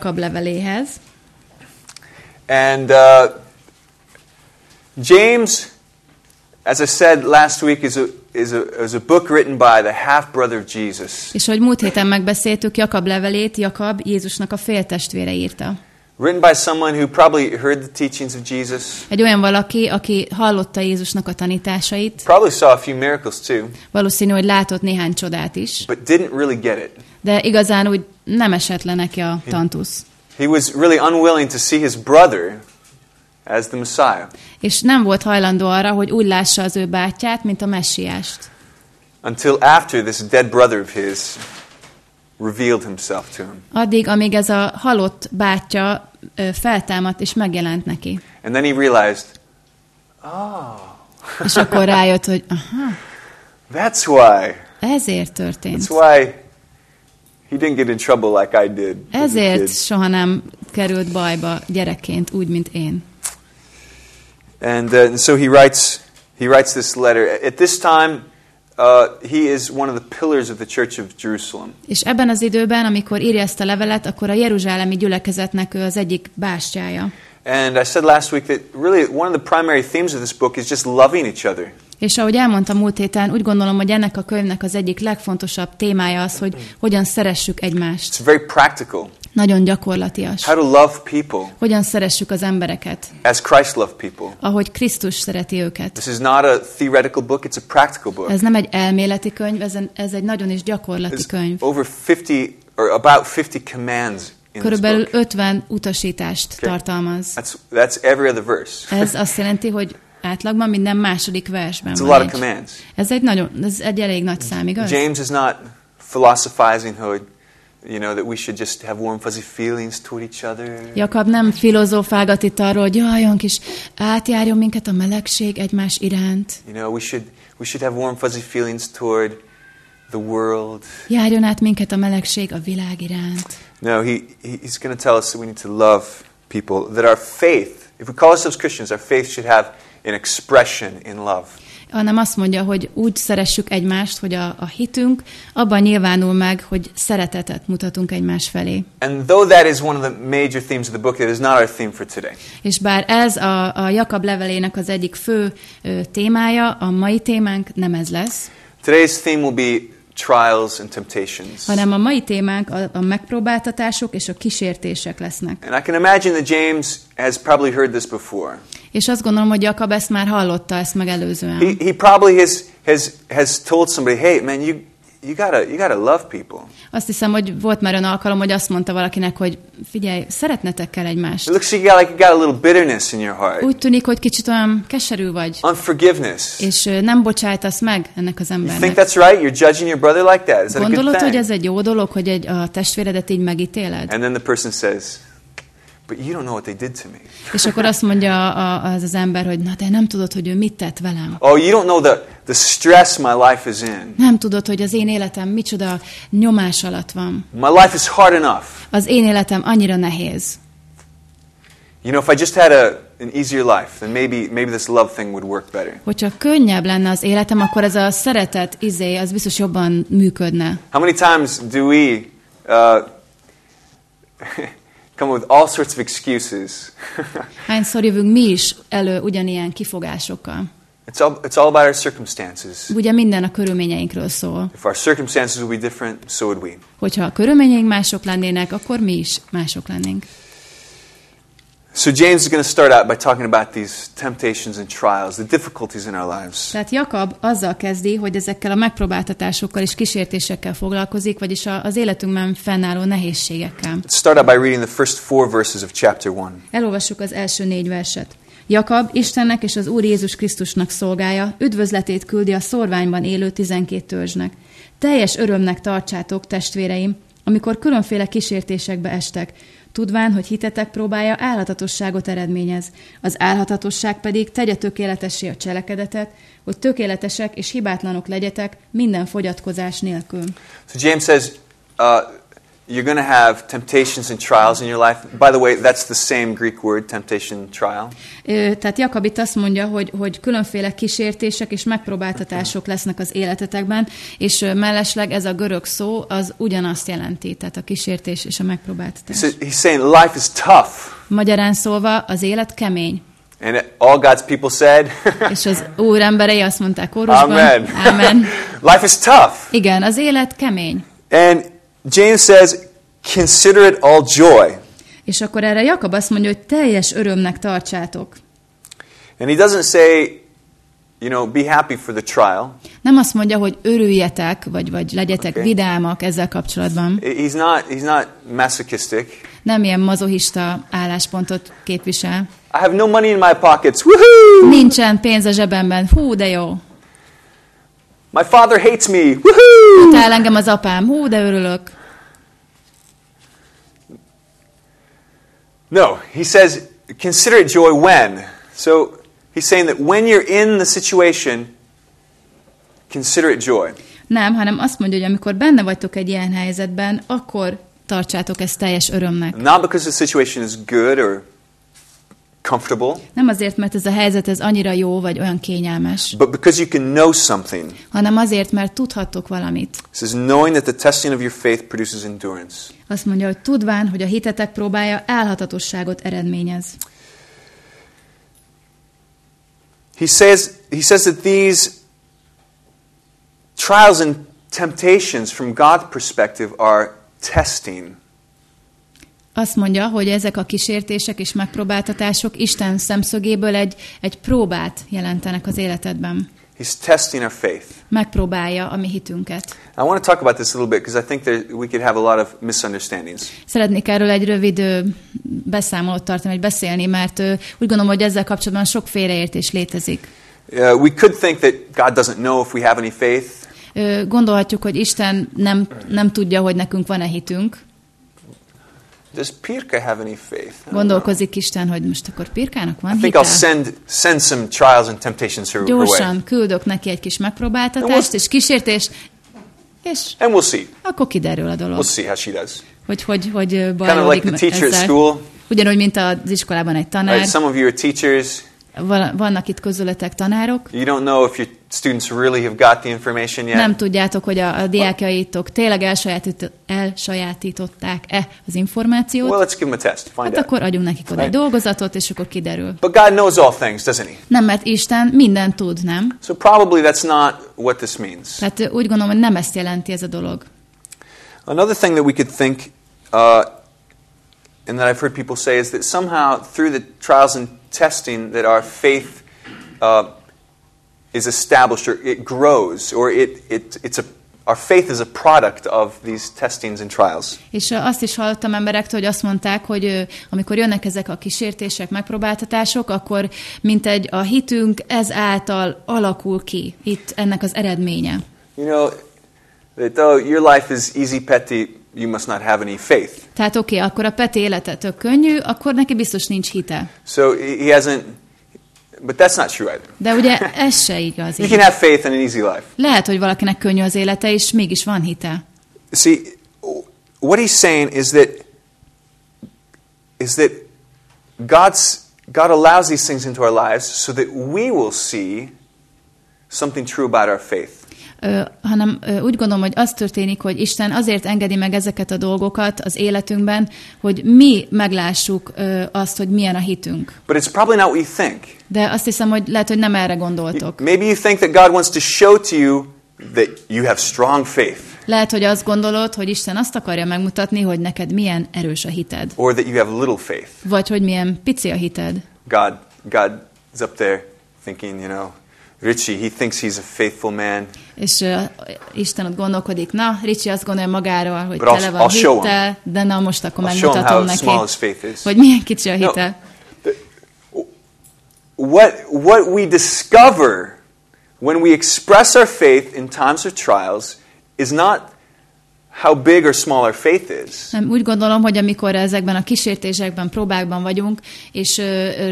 Jakab leveléhez. And uh, James, as I said last week, is a, is, a, is a book written by the half brother of Jesus. És hogy múlt héten megbeszéltük, Jakab levelét Jakab Jézusnak a féltestvére írta. Written by someone who probably heard the teachings of Jesus, Egy olyan valaki, aki hallotta Jézusnak a tanításait, probably saw a few miracles too, valószínű, hogy látott néhány csodát is, but didn't really get it. de igazán úgy nem esett le neki a tantusz. He was really unwilling to see his brother as the Messiah És nem volt hajlandó arra, hogy úgy lássa az ő bátyját, mint a messiást. until after this dead brother of his revealed himself to him. Addig, amíg ez a halott bátyja ö, feltámadt és megjelent neki. And then he realized, oh, És akkor rájött, hogy aha, that's why. ezért történt. That's why he didn't get in trouble like I did. Ezért soha nem került bajba gyerekként, úgy, mint én. And uh, so he writes, he writes this letter. At this time, uh, he is one of the pillars of the Church of Jerusalem. És ebben az időben, amikor írja ezt a levelet, akkor a Jeruzsálemi gyülekezetnek ő az egyik bástyája. And I said last week that really one of the primary themes of this book is just loving each other. És ahogy elmondtam múlt héten, úgy gondolom, hogy ennek a könyvnek az egyik legfontosabb témája az, hogy hogyan szeressük egymást. It's very practical. Nagyon gyakorlatias. How to love people Hogyan szeressük az embereket, as Christ loved people. ahogy Krisztus szereti őket. This is not a theoretical book, it's a practical book. Ez nem egy elméleti könyv, ez, ez egy nagyon is gyakorlati There's könyv. over 50 or about 50 commands Körülbelül book. 50 utasítást Okay. tartalmaz. That's, that's every other verse. Ez azt jelenti, hogy átlagban minden második versben It's a van egy. Ez egy nagyon, ez egy elég nagy szám, igaz? James is not philosophizing how, you know, that we should just have warm, fuzzy feelings toward each other. Jakab nem filozófálgat itt arról, hogy jaj, olyan kis átjárjon minket a melegség egymás iránt. You know, we should, we should have warm, fuzzy feelings toward the world. Járjon át minket a melegség a világ iránt. No, he, he- he's going to tell us that we need to love people, that our faith, if we call ourselves Christians, our faith should have an expression in love. Hanem azt mondja, hogy úgy szeressük egymást, hogy a, a hitünk abban nyilvánul meg, hogy szeretetet mutatunk egymás felé. And though that is one of the major themes of the book, it is not our theme for today. És bár ez a, a Jakab levelének az egyik fő ö, témája, a mai témánk nem ez lesz, Today's theme will be trials and temptations. hanem a mai témánk a, a megpróbáltatások és a kísértések lesznek. And I can imagine that James has probably heard this before. És azt gondolom, hogy Jakab ezt már hallotta, ezt megelőzően. He, he probably has, has, has told somebody, hey, man, you, you, gotta, you gotta love people. Azt hiszem, hogy volt már olyan alkalom, hogy azt mondta valakinek, hogy figyelj, szeretnetek kell egymást. It looks like you got, like you got a little bitterness in your heart, Úgy tűnik, hogy kicsit olyan keserű vagy, unforgiveness. és nem bocsájtasz meg ennek az You think embernek. that's right? You're judging your brother like that? Is that a good Gondolod, hogy thing? ez egy jó dolog, hogy egy, a testvéredet így megítéled? And then the person says, but you don't know what they did to me. És akkor azt mondja az az ember, hogy na de nem tudod, hogy ő mit tett velem. Oh, you don't know the, the stress my life is in. Nem tudod, hogy az én életem micsoda nyomás alatt van. My life is hard enough. Az én életem annyira nehéz. You know, if I just had a, an easier life, then maybe, maybe this love thing would work better. Hogyha könnyebb lenne az életem, akkor ez a szeretet izé, az biztos jobban működne. How many times do we uh, come with all sorts of excuses? Hányszor jövünk mi is elő ugyanilyen kifogásokkal? it's, all, it's all about our circumstances. Ugye minden a körülményeinkről szól. If our circumstances would be different, so would we. Hogyha a körülményeink mások lennének, akkor mi is mások lennénk. So James is going to start out by talking about these temptations and trials, the difficulties in our lives. Tehát Jakab azzal kezdi, hogy ezekkel a megpróbáltatásokkal és kísértésekkel foglalkozik, vagyis az életünkben fennálló nehézségekkel. Let's start out by reading the first four verses of chapter 1. Elolvassuk az első négy verset. Jakab Istennek és az Úr Jézus Krisztusnak szolgája, üdvözletét küldi a szorványban élő tizenkét törzsnek. Teljes örömnek tartsátok, testvéreim, amikor különféle kísértésekbe estek, tudván, hogy hitetek próbája álhatatosságot eredményez. Az álhatatosság pedig tegye tökéletessé a cselekedetet, hogy tökéletesek és hibátlanok legyetek minden fogyatkozás nélkül. So James says, uh, you're going to have temptations and trials in your life. By the way, that's the same Greek word, temptation, trial. Ö, Tehát Jakab itt azt mondja, hogy, hogy különféle kísértések és megpróbáltatások lesznek az életetekben, és mellesleg ez a görög szó az ugyanazt jelenti, tehát a kísértés és a megpróbáltatás. said, he's saying life is tough. Magyarán szólva az élet kemény, And all God's people said, és az Úr emberei azt mondták kórusban. Amen. Amen. life is tough. Igen, az élet kemény. And James says, consider it all joy. És akkor erre Jakab azt mondja, hogy teljes örömnek tartsátok. And he doesn't say, you know, be happy for the trial. Nem azt mondja, hogy örüljetek, vagy, vagy legyetek Oké. vidámak ezzel kapcsolatban. He's not, he's not masochistic. Nem ilyen mazohista álláspontot képvisel. I have no money in my pockets. Woohoo! Nincsen pénz a zsebemben. Hú, de jó. My father hates me. Woohoo! Utál engem az apám. Hú, de örülök. No, he says, consider it joy when. So he's saying that when you're in the situation, consider it joy. Nem, hanem azt mondja, hogy amikor benne vagytok egy ilyen helyzetben, akkor tartsátok ezt teljes örömnek. Not because the situation is good or comfortable, Nem azért, mert ez a helyzet ez annyira jó, vagy olyan kényelmes, but because you can know something. hanem azért, mert tudhattok valamit. It says, knowing that the testing of your faith produces endurance. Azt mondja, hogy tudván, hogy a hitetek próbája elhatatosságot eredményez. He says, he says that these trials and temptations from God's perspective are testing. Azt mondja, hogy ezek a kísértések és megpróbáltatások Isten szemszögéből egy, egy próbát jelentenek az életedben. He's testing our faith. Megpróbálja a mi hitünket. I want to talk about this a little bit because I think there, we could have a lot of misunderstandings. Szeretnék erről egy rövid beszámolót tartani, vagy beszélni, mert úgy gondolom, hogy ezzel kapcsolatban sok félreértés létezik. Uh, we could think that God doesn't know if we have any faith. Gondolhatjuk, hogy Isten nem, nem tudja, hogy nekünk van-e hitünk. Does Pirka have any faith? Gondolkozik Isten, hogy most akkor Pirkának van I think? I'll send, send some trials and temptations her, her. Gyorsan küldök neki egy kis megpróbáltatást és kísértést, és And we'll see. akkor kiderül a dolog, We'll see how she does. hogy hogy, hogy ö, Kind of like bajlódik the teacher at school. Ugyanúgy, mint az iskolában egy tanár. Right? Some of you are teachers. Vannak itt közületek tanárok. You don't know if your students really have got the information yet. Nem tudjátok, hogy a, a diákjaitok tényleg elsajátított, elsajátították-e az információt. Well, let's give them a test. Find Hát out. akkor adjunk nekik oda egy dolgozatot, és akkor kiderül. But God knows all things, doesn't He? Nem, mert Isten mindent tud, nem? So probably that's not what this means. Tehát úgy gondolom, hogy nem ezt jelenti ez a dolog. Another thing that we could think, uh, and that I've heard people say, is that somehow through the trials and testing, that our faith uh, is established, or it grows, or it, it, it's a, our faith is a product of these testings and trials. És azt is hallottam emberektől, hogy azt mondták, hogy amikor jönnek ezek a kísértések, megpróbáltatások, akkor mint egy a hitünk ez által alakul ki itt ennek az eredménye. You know, that though your life is easy petty, you must not have any faith. Tehát oké, okay, akkor a Peti élete tök könnyű, akkor neki biztos nincs hite. So he hasn't, but that's not true either. De ugye ez se igaz. You can have faith in an easy life. Lehet, hogy valakinek könnyű az élete, és mégis van hite. See, what he's saying is that is that God's God allows these things into our lives so that we will see something true about our faith. Hanem úgy gondolom, hogy az történik, hogy Isten azért engedi meg ezeket a dolgokat az életünkben, hogy mi meglássuk azt, hogy milyen a hitünk. But it's probably not what you think. De azt hiszem, hogy lehet, hogy nem erre gondoltok. Maybe you think that God wants to show to you that you have strong faith Lehet, hogy azt gondolod, hogy Isten azt akarja megmutatni, hogy neked milyen erős a hited. or that you have little faith. Vagy hogy milyen pici a hited. God God is up there thinking, you know, Richie, he thinks he's a faithful man. És uh, Isten ott gondolkodik, na, Ricsi azt gondolja magáról, hogy But tele van hittel, de na most akkor megmutatom neki, small his faith is. hogy milyen kicsi a No. hite. What, what we discover when we express our faith in times of trials is not how big or small our faith is. Nem, úgy gondolom, hogy amikor ezekben a kísértésekben, próbákban vagyunk, és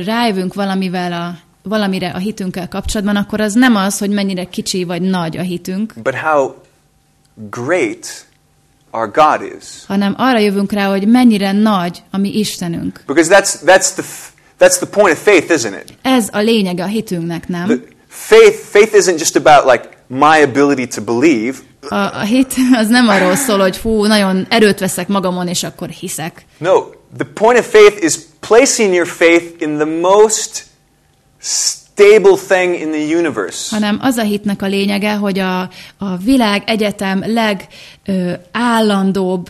rájövünk valamivel a, valamire a hitünkkel kapcsolatban, akkor az nem az, hogy mennyire kicsi vagy nagy a hitünk, but how great our God is. hanem arra jövünk rá, hogy mennyire nagy a mi Istenünk. Because that's, that's, the, that's the point of faith, isn't it? Ez a lényege a hitünknek, The nem? faith, faith isn't just about like my ability to believe. A, a hit az nem arról szól, hogy hú, nagyon erőt veszek magamon, és akkor hiszek. No, the point of faith is placing your faith in the most stable thing in the universe. hanem az a hitnek a lényege, hogy a, a világ egyetem legállandóbb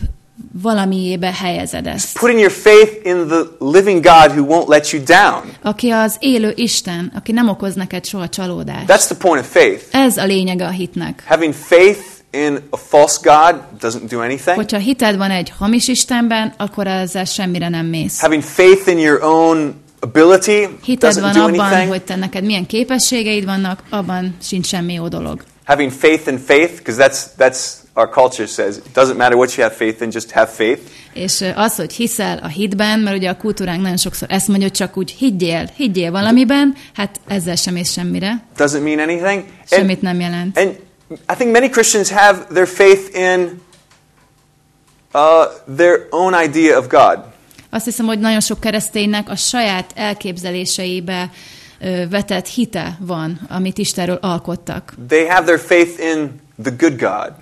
valamiébe helyezed ezt. Putting your faith in the living God who won't let you down. Aki az élő Isten, aki nem okoz neked soha csalódást. That's the point of faith. Ez a lényege a hitnek. Having faith in a false God doesn't do anything. Hogyha hited van egy hamis Istenben, akkor ezzel semmire nem mész. Having faith in your own ability Hited doesn't van do abban, anything. hogy te neked milyen képességeid vannak, abban sincs semmi jó dolog. Having faith in faith, because that's, that's our culture says, it doesn't matter what you have faith in, just have faith. És az, hogy hiszel a hitben, mert ugye a kultúránk nagyon sokszor ezt mondja, csak úgy higgyél, higgyél valamiben, hát ezzel sem ész semmire, Doesn't mean anything. semmit nem jelent. And I think many Christians have their faith in uh, their own idea of God. Azt hiszem, hogy nagyon sok kereszténynek a saját elképzeléseibe vetett hite van, amit Istenről alkottak. They have their faith in the good God,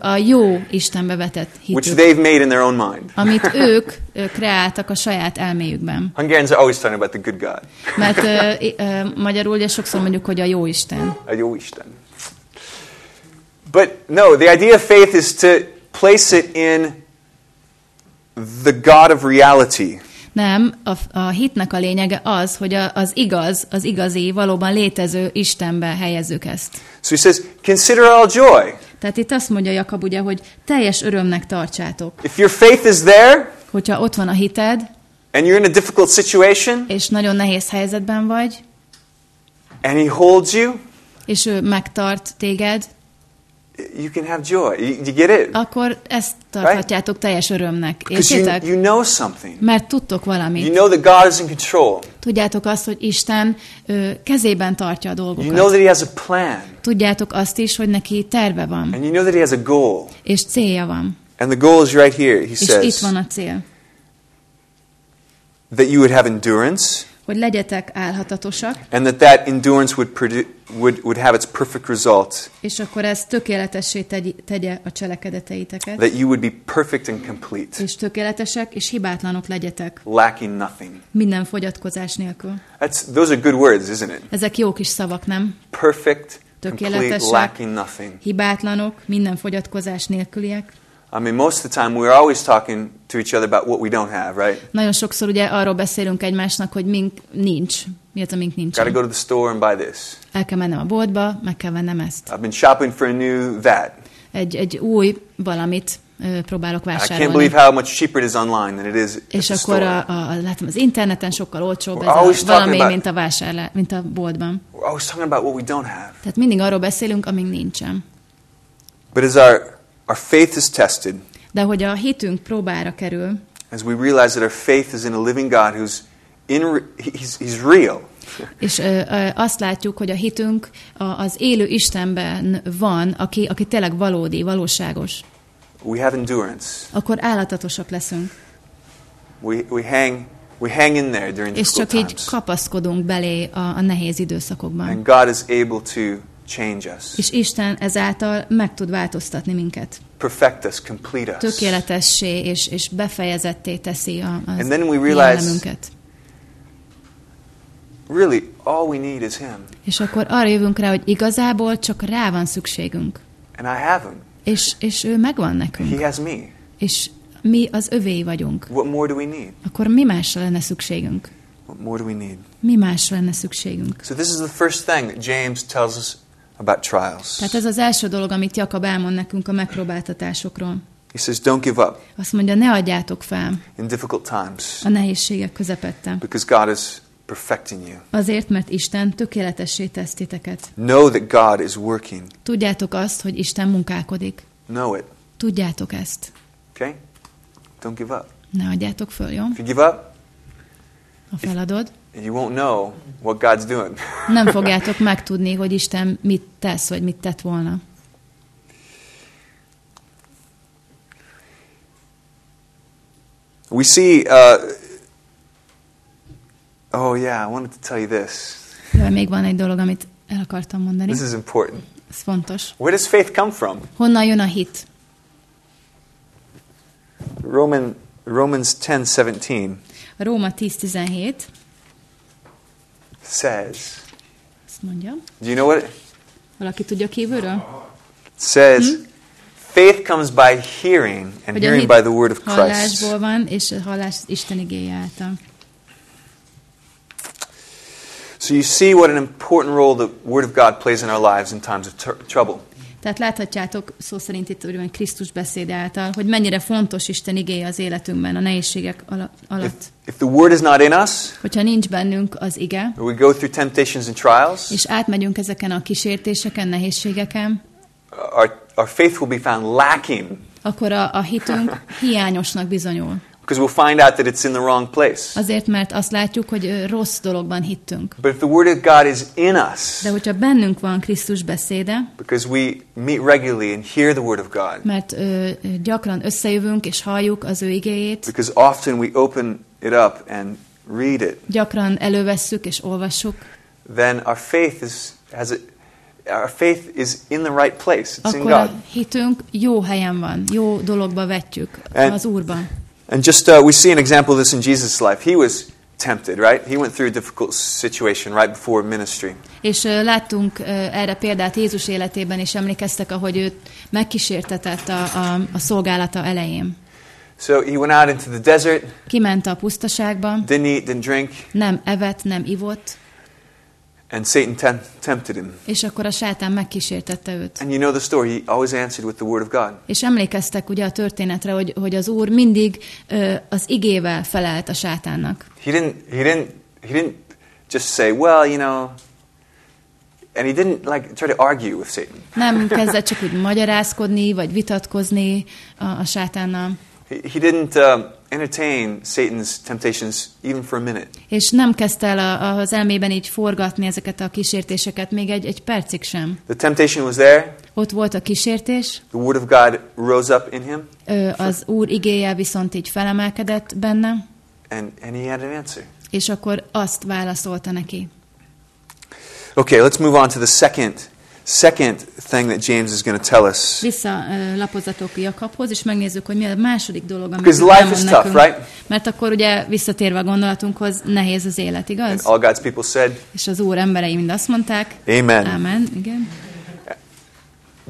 A jó Istenbe vetett which hitük, they've made in their own mind. amit ők kreáltak a saját elméjükben. Hungarians are always talking about the good God. Mert ö, magyarul ugye sokszor mondjuk, hogy a jó Isten. A jó Isten. But no, the idea of faith is to place it in the God of reality. Nem, a, a hitnek a lényege az, hogy a, az igaz, az igazi, valóban létező Istenbe helyezzük ezt. So he says, consider all joy. Tehát itt azt mondja Jakab ugye, hogy teljes örömnek tartsátok. If your faith is there Hogyha ott van a hited, and you're in a difficult situation és nagyon nehéz helyzetben vagy, and he holds you, és ő megtart téged, you can have joy. You, you get it? akkor ezt tarthatjátok teljes örömnek. Because you, Értitek? you know something. Mert tudtok You valamit. know that God is in control. Tudjátok azt, hogy Isten ö, kezében tartja a You know dolgokat. that he has a plan. Tudjátok azt is, hogy neki terve van, And you know that he has a goal. és célja van. And the goal is right here. He És itt says van a cél, that you would have endurance hogy legyetek álhatatosak, and that that endurance would, would, would have its perfect result, és akkor ez tökéletessé tegy, tegye a cselekedeteiteket, that you would be perfect and complete, és tökéletesek és hibátlanok legyetek, lacking nothing. minden fogyatkozás nélkül. That's, those are good words, isn't it? Ezek jó kis szavak, nem? Perfect, complete, Tökéletesek. lacking nothing. Hibátlanok, minden fogyatkozás nélküliek. I mean, most of the time we're always talking to each other about what we don't have, right? Nagyon sokszor ugye arról beszélünk egymásnak, hogy mink nincs. Mi az, amink to nincs. go to the store and buy this. El kell mennem a boltba, meg kell vennem ezt. I've been shopping for a new that. Egy, egy új valamit ö, próbálok I can't vásárolni. believe how much cheaper it is online than it is at És the akkor a, a, látom az interneten sokkal olcsóbb We're ez a valami, about- mint a vásárlá, mint a boltban. We're always talking about what we don't have. Tehát mindig arról beszélünk, amink nincsen. But as our, our faith is tested, De hogy a hitünk próbára kerül, as we realize that our faith is in a living God who's in, he's, he's real, és ö, ö, azt látjuk, hogy a hitünk a, az élő Istenben van, aki, aki tényleg valódi, valóságos, we have endurance. akkor állatatosak leszünk. We, we, hang, we hang in there during És csak így times. kapaszkodunk belé a, a nehéz időszakokban. And God is able to change us, És Isten ezáltal meg tud változtatni minket. perfect us, complete us. Tökéletessé és, és befejezetté teszi a, az And then we realize- jellemünket. Really, all we need is Him. És akkor arra jövünk rá, hogy igazából csak rá van szükségünk. And I have Him. És, és ő megvan nekünk. He has me. És mi az övéi vagyunk. What more do we need? Akkor mi másra lenne szükségünk? What more do we need? Mi másra lenne szükségünk? So, this is the first thing that James tells us about trials. Tehát ez az első dolog, amit Jakab elmond nekünk a megpróbáltatásokról. He says, Don't give up Azt mondja, ne adjátok fel in difficult times a nehézségek közepette. because God is perfecting you. Azért, mert Isten tökéletessé tesz titeket. Know that God is working. Tudjátok azt, hogy Isten munkálkodik. Know it. Tudjátok ezt. Okay? Don't give up. Ne adjátok föl, jó? If you give up, Ha feladod, you won't know what God's doing. nem fogjátok megtudni, hogy Isten mit tesz, vagy mit tett volna. We see. Uh, oh yeah, I wanted to tell you this. De még van egy dolog, amit el akartam mondani. This is important. Ez fontos. Where does faith come from? Honnan jön a hit? Roman Romans ten seventeen A Róma 10.17 says. azt mondja. Do you know what it Valaki tudja kívülről? says? Faith comes by hearing, and Hogy hearing by the word of Christ. hallásból van, és hallás Isten igéje által. So you see what an important role the word of God plays in our lives in times of tr- trouble. Tehát láthatjátok szó szerint itt úgymond Krisztus beszéde által, hogy mennyire fontos Isten igéje az életünkben, a nehézségek ala- If, alatt. If the word is not in us, Hogyha nincs bennünk az ige, we go through temptations and trials, és átmegyünk ezeken a kísértéseken, nehézségeken, our, our faith will be found lacking akkor a, a hitünk hiányosnak bizonyul. Because we'll find out that it's in the wrong place. Azért, mert azt látjuk, hogy rossz dologban hittünk. But if the word of God is in us, De hogyha bennünk van Krisztus beszéde, because we meet regularly and hear the word of God, mert ö, gyakran összejövünk és halljuk az ő igéjét, because often we open it up and read it, gyakran elővesszük és olvassuk, then our faith is has a, our faith is in the right place. It's in akkor a God. hitünk jó helyen van, jó dologba vetjük And- az Úrban. And just uh, we see an example of this in Jesus' life. He was tempted, right? He went through a difficult situation right before ministry. És ö, láttunk ö, erre példát Jézus életében, és emlékeztek, ahogy őt megkísértetett a, a, a szolgálata elején. So he went out into the desert, Kiment a pusztaságba, didn't eat, didn't drink, nem evett, nem ivott, and Satan tem- tempted him. és akkor a sátán megkísértette őt. And you know the story. He always answered with the word of God. És emlékeztek ugye a történetre, hogy, hogy az Úr mindig ö, az igével felelt a sátánnak. He didn't. He didn't. He didn't just say, "Well, you know." And he didn't like try to argue with Satan. Nem kezdett csak úgy magyarázkodni, vagy vitatkozni a, a sátánnal. He, he didn't um, entertain Satan's temptations even for a minute. És nem kezdte el a, az elmében így forgatni ezeket a kísértéseket még egy, egy percig sem. The temptation was there. Ott volt a kísértés, The word of God rose up in him, ö, az Úr igéje viszont így felemelkedett benne, and, and he had an answer. és akkor azt válaszolta neki. Okay, let's move on to the second second thing that James is going to tell us. Visszalapozatok Jakabhoz, és megnézzük, hogy mi a második dolog, amit Because life is tough, nekünk. right? Mert akkor ugye visszatérve a gondolatunkhoz, nehéz az élet, And igaz? all God's people said, És az Úr emberei mind azt mondták. Amen. Amen, igen.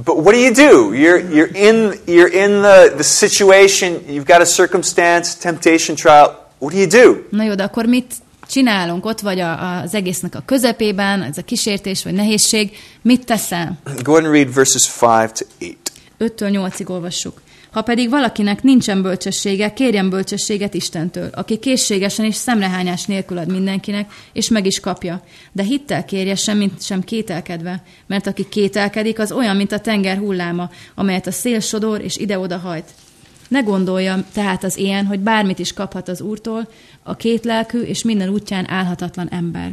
But what do you do? You're, you're in, you're in the, the situation, you've got a circumstance, temptation, trial. What do you do? Na jó, de akkor mit csinálunk? Ott vagy a, az egésznek a közepében, ez a kísértés vagy nehézség. Mit teszel? Go and read verses 5 to 8. 5-től 8-ig olvassuk. Ha pedig valakinek nincsen bölcsessége, kérjen bölcsességet Istentől, aki készségesen és szemrehányás nélkül ad mindenkinek, és meg is kapja. De hittel kérje sem, sem kételkedve, mert aki kételkedik, az olyan, mint a tenger hulláma, amelyet a szél sodor és ide-oda hajt. Ne gondolja tehát az ilyen, hogy bármit is kaphat az Úrtól, a kétlelkű és minden útján állhatatlan ember.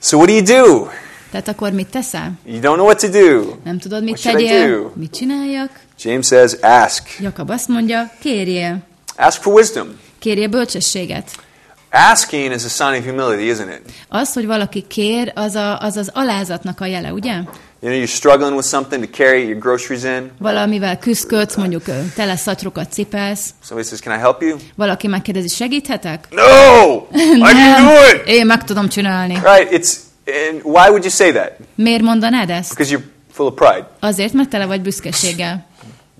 So what do you do? Tehát akkor mit teszel? You don't know what to do. Nem tudod, mit What tegyél? Mit csináljak? James says, ask. Jakab azt mondja, kérjél. Ask for wisdom. Kérje bölcsességet. Asking is a sign of humility, isn't it? Az, hogy valaki kér, az a, az, az alázatnak a jele, ugye? You know, you're struggling with something to carry your groceries in. Valamivel küzdködsz, mondjuk tele szatyrokat cipelsz, Somebody says, Can I help you? valaki megkérdezi, segíthetek? No! I can do it! én meg tudom csinálni. Right? It's and why would you say that? Miért mondanád ezt? Because you're full of pride. Azért, mert tele vagy büszkeséggel.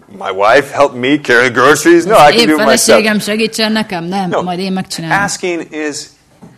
My wife helped me carry groceries. No, I can Én do it feleségem myself. segítsen nekem? Nem, No. majd én megcsinálom. Asking is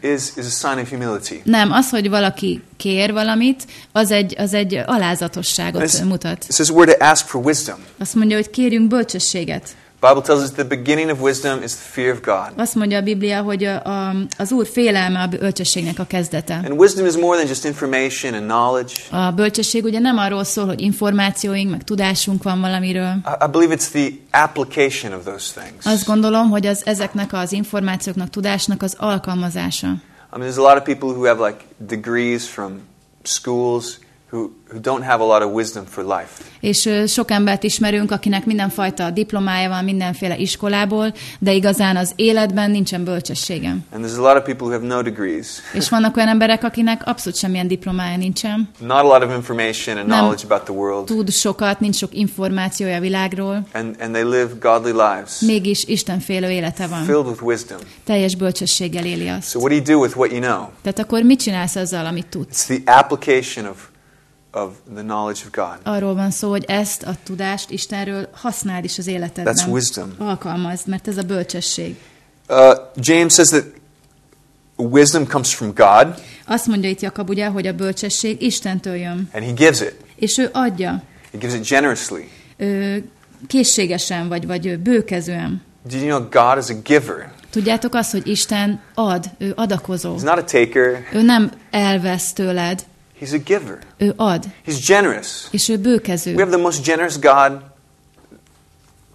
is is a sign of humility. Nem, az, hogy valaki kér valamit, az egy, az egy alázatosságot mutat. It says we're to ask for wisdom. Azt mondja, hogy kérjünk bölcsességet. Bible tells us the beginning of wisdom is the fear of God. Azt mondja a Biblia, hogy a, a, az Úr félelme a bölcsességnek a kezdete. And wisdom is more than just information and knowledge. A bölcsesség ugye nem arról szól, hogy információink, meg tudásunk van valamiről. I, I believe it's the application of those things. Azt gondolom, hogy az ezeknek az információknak, tudásnak az alkalmazása. I mean, there's a lot of people who have like degrees from schools, who, who don't have a lot of wisdom for life. És sok embert ismerünk, akinek mindenfajta diplomája van mindenféle iskolából, de igazán az életben nincsen bölcsességem. And there's a lot of people who have no degrees, És vannak olyan emberek, akinek abszolút semmilyen diplomája nincsen, not a lot of information and Nem. knowledge about the world, tud sokat, nincs sok információja a világról, and, and they live godly lives mégis Istenfélő élete van. filled with wisdom. Teljes bölcsességgel éli azt. So, what do you do with what you know? Tehát akkor mit csinálsz azzal, amit tudsz? It's the application of, of the knowledge of God. Arról van szó, hogy ezt a tudást Istenről használd is az That's életedben. wisdom. Alkalmazd, mert ez a bölcsesség. Uh, James says that wisdom comes from God, Azt mondja itt Jakab ugye, hogy a bölcsesség Istentől jön, and He gives it. és ő adja. He gives it generously. Ö, készségesen, vagy, vagy bőkezően. Did you know God is a giver? Tudjátok azt, hogy Isten ad, ő adakozó. He's not a taker, Ő nem elvesz tőled, He's a giver. ő ad, He's generous. és ő We bőkező. have the most generous God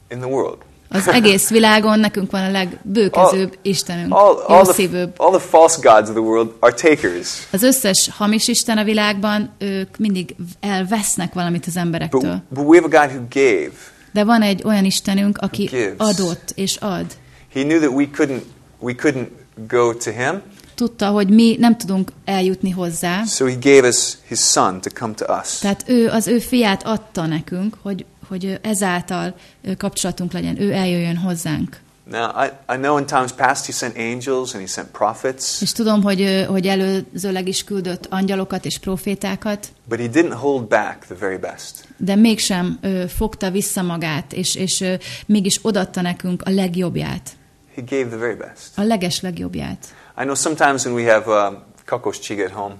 in the world. Az egész világon nekünk van a legbőkezőbb Istenünk, All, all, the, all the false gods of the world are takers. Az összes hamis Isten a világban, ők mindig elvesznek valamit az But, emberektől. but we have a God who gave. De van egy olyan Istenünk, aki adott és ad. He knew that we couldn't, we couldn't go to Him, Tudta, hogy mi nem tudunk eljutni hozzá, so He gave us His Son to come to us. tehát ő az ő fiát adta nekünk, hogy, hogy ezáltal kapcsolatunk legyen, ő eljöjjön hozzánk. Now, I, I know in times past He sent angels and He sent prophets, És tudom, hogy, hogy előzőleg is küldött angyalokat és profétákat, but He didn't hold back the very best. de mégsem ö, fogta vissza magát, és, és ö, mégis odatta nekünk a legjobbját, He gave the very best. a leges legjobbját. I know sometimes when we have um, kakos chiga at home,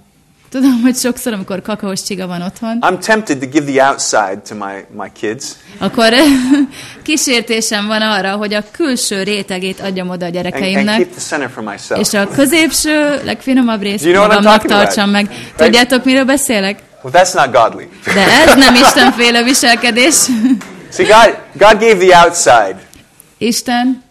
Tudom, hogy sokszor, amikor kakaós csiga van otthon, I'm tempted to give the outside to my, my kids. akkor kísértésem van arra, hogy a külső rétegét adjam oda a and, and gyerekeimnek, keep the center for myself. és a középső, legfinomabb részt You know magamnak tartsam meg. right? Tudjátok, miről beszélek? Well, that's not godly. De ez nem Istenféle viselkedés. See, God, God gave the outside. Isten...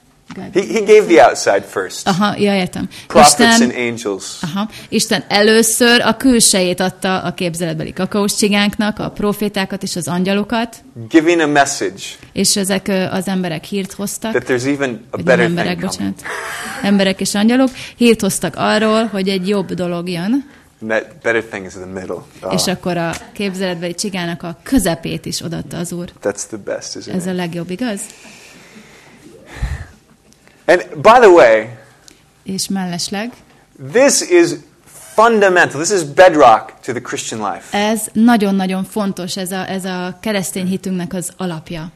He, he gave the outside first. Aha, ja, értem. Prophets and Isten, angels. aha, Isten először a külsejét adta a képzeletbeli kakaós csigánknak, a profétákat és az angyalokat, Giving a message és ezek az emberek hírt hoztak. that there's even a better emberek, thing bocsánat. Emberek és angyalok hírt hoztak arról, hogy egy jobb dolog jön, And that better thing is in the middle. Oh, és akkor a képzeletbeli csigának a közepét is odatta az Úr. that's the best, isn't Ez a it? legjobb, igaz? And by the way, És mellesleg, this is fundamental. This is bedrock to the Christian life. ez nagyon-nagyon fontos, ez a, ez a keresztény hitünknek az alapja.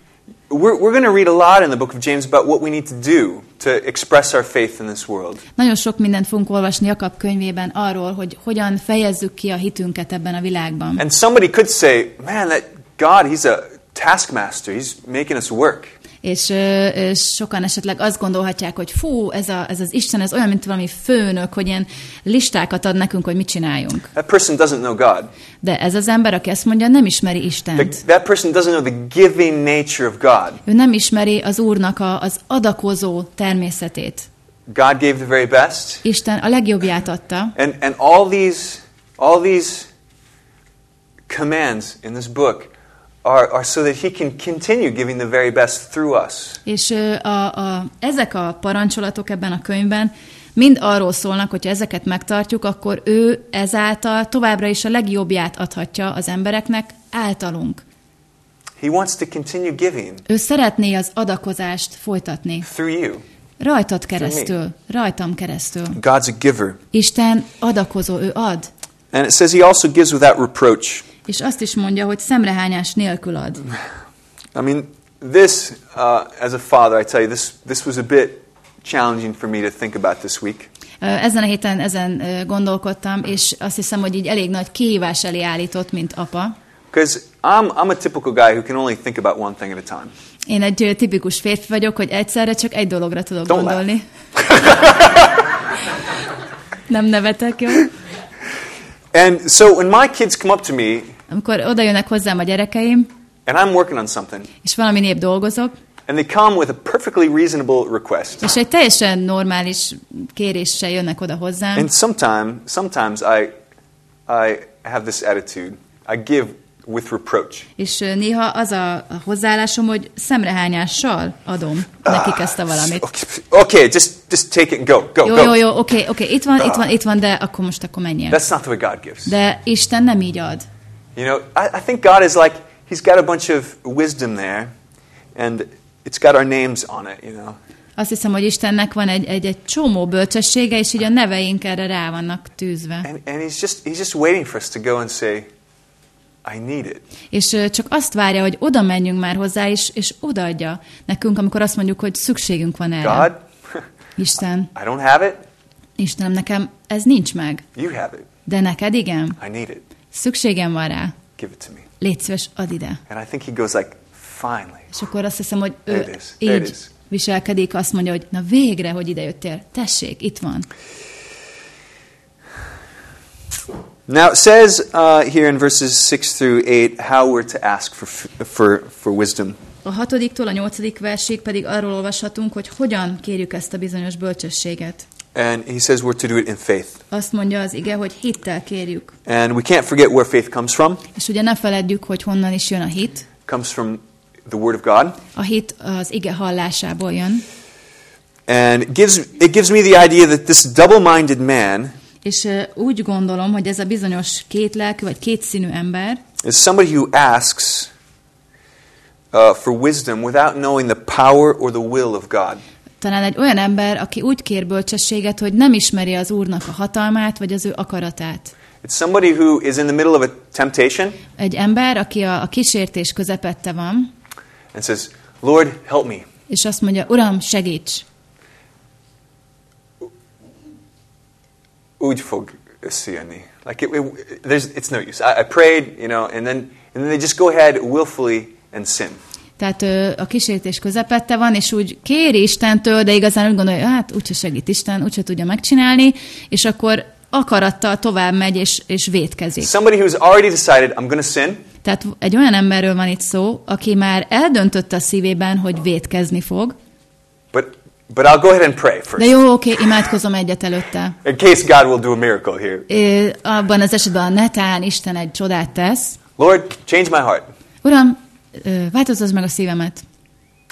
We're, we're going to read a lot in the book of James about what we need to do to express our faith in this world. Nagyon sok mindent fogunk olvasni Jakab könyvében arról, hogy hogyan fejezzük ki a hitünket ebben a világban. And somebody could say, man, that God, he's a taskmaster. He's making us work. És, és sokan esetleg azt gondolhatják, hogy fú, ez, a, ez az Isten, ez olyan, mint valami főnök, hogy ilyen listákat ad nekünk, hogy mit csináljunk. That person doesn't know God. De ez az ember, aki ezt mondja, nem ismeri Istent. that person doesn't know the giving nature of God. Ő nem ismeri az Úrnak a, az adakozó természetét. God gave the very best. Isten a legjobbját adta, And, and all these, all these commands in this book are, are so that he can continue giving the very best through us. és ö, a, a, ezek a parancsolatok ebben a könyvben mind arról szólnak, hogyha ezeket megtartjuk, akkor ő ezáltal továbbra is a legjobbját adhatja az embereknek általunk. He wants to continue giving Ő szeretné az adakozást folytatni. through you. Rajtad keresztül, rajtam keresztül. God's a giver. Isten adakozó, ő ad. And it says he also gives without reproach. És azt is mondja, hogy szemrehányás nélkül ad. I mean, this, uh, as a father, I tell you, this, this was a bit challenging for me to think about this week. Ezen a héten ezen gondolkodtam, és azt hiszem, hogy így elég nagy kihívás elé állított, mint apa. Because I'm, I'm a typical guy who can only think about one thing at a time. Én egy tipikus férfi vagyok, hogy egyszerre csak egy dologra tudok Don't gondolni. Nem nevetek, jó? And so when my kids come up to me Amikor oda jönnek hozzám a gyerekeim, and I'm working on something, és valami nép dolgozok, and they come with a perfectly reasonable request, és egy teljesen normális kéréssel jönnek oda hozzám, and sometimes, sometimes I, I have this attitude. I give with reproach. És néha az a, hozzáállásom, hogy szemrehányással adom nekik ezt a valamit. Okay, okay, just just take it and go, go, Jó, go. jó, jó, oké, oké, itt van, itt van, itt van, de akkor most akkor menjél. That's not the way God gives. De Isten nem így ad. You know, I, I think God is like He's got a bunch of wisdom there, and it's got our names on it. You know, Azt hiszem, hogy Istennek van egy, egy, egy csomó bölcsessége, és így a neveink erre rá vannak tűzve. and and He's just He's just waiting for us to go and say, I need it. És csak azt várja, hogy oda menjünk már hozzá, és, és odaadja nekünk, amikor azt mondjuk, hogy szükségünk van erre. God, Isten, I don't have it. Istenem, nekem ez nincs meg, You have it. de neked igen. I need it. Szükségem van rá. Give it to me. Légy szíves, add ide. And I think He goes like, finally. És akkor azt hiszem, hogy There ő it is, there it így is. viselkedik, azt mondja, hogy na végre, hogy ide jöttél. Tessék, itt van. Now it says uh, here in verses six through eight how we're to ask for for for wisdom. A hatodiktól a nyolcadik versig pedig arról olvashatunk, hogy hogyan kérjük ezt a bizonyos bölcsességet. And he says we're to do it in faith. Azt mondja az ige, hogy hittel kérjük. And we can't forget where faith comes from. És ugye ne feledjük, hogy honnan is jön a hit. Comes from the Word of God. A hit az ige hallásából jön. And it gives, it gives me the idea that this double minded man És úgy gondolom, hogy ez a bizonyos kétlelkű vagy kétszínű ember, is somebody who asks uh, for wisdom without knowing the power or the will of God. Talán egy olyan ember, aki úgy kér bölcsességet, hogy nem ismeri az Úrnak a hatalmát, vagy az ő akaratát. It's somebody who is in the middle of a temptation Egy ember, aki a, a kísértés közepette van, and says, Lord, help me. és azt mondja, Uram, segíts! Úgy fog összejönni. Like it, it, there's, it's no use. I, I prayed, you know, and then, and then they just go ahead willfully and sin. Tehát ö, a kísértés közepette van, és úgy kéri Istentől, de igazán úgy gondolja, hát úgyse segít Isten, úgyse tudja megcsinálni, és akkor akarattal tovább megy, és, és vétkezik. Somebody who's already decided, I'm to sin, Tehát egy olyan emberről van itt szó, aki már eldöntötte a szívében, hogy vétkezni fog, but, but I'll go ahead and pray first. de jó, oké, imádkozom egyet előtte. In case God will do a miracle here. Ö, abban az esetben a netán Isten egy csodát tesz. Lord, change my heart. Uram, változtasd meg a szívemet.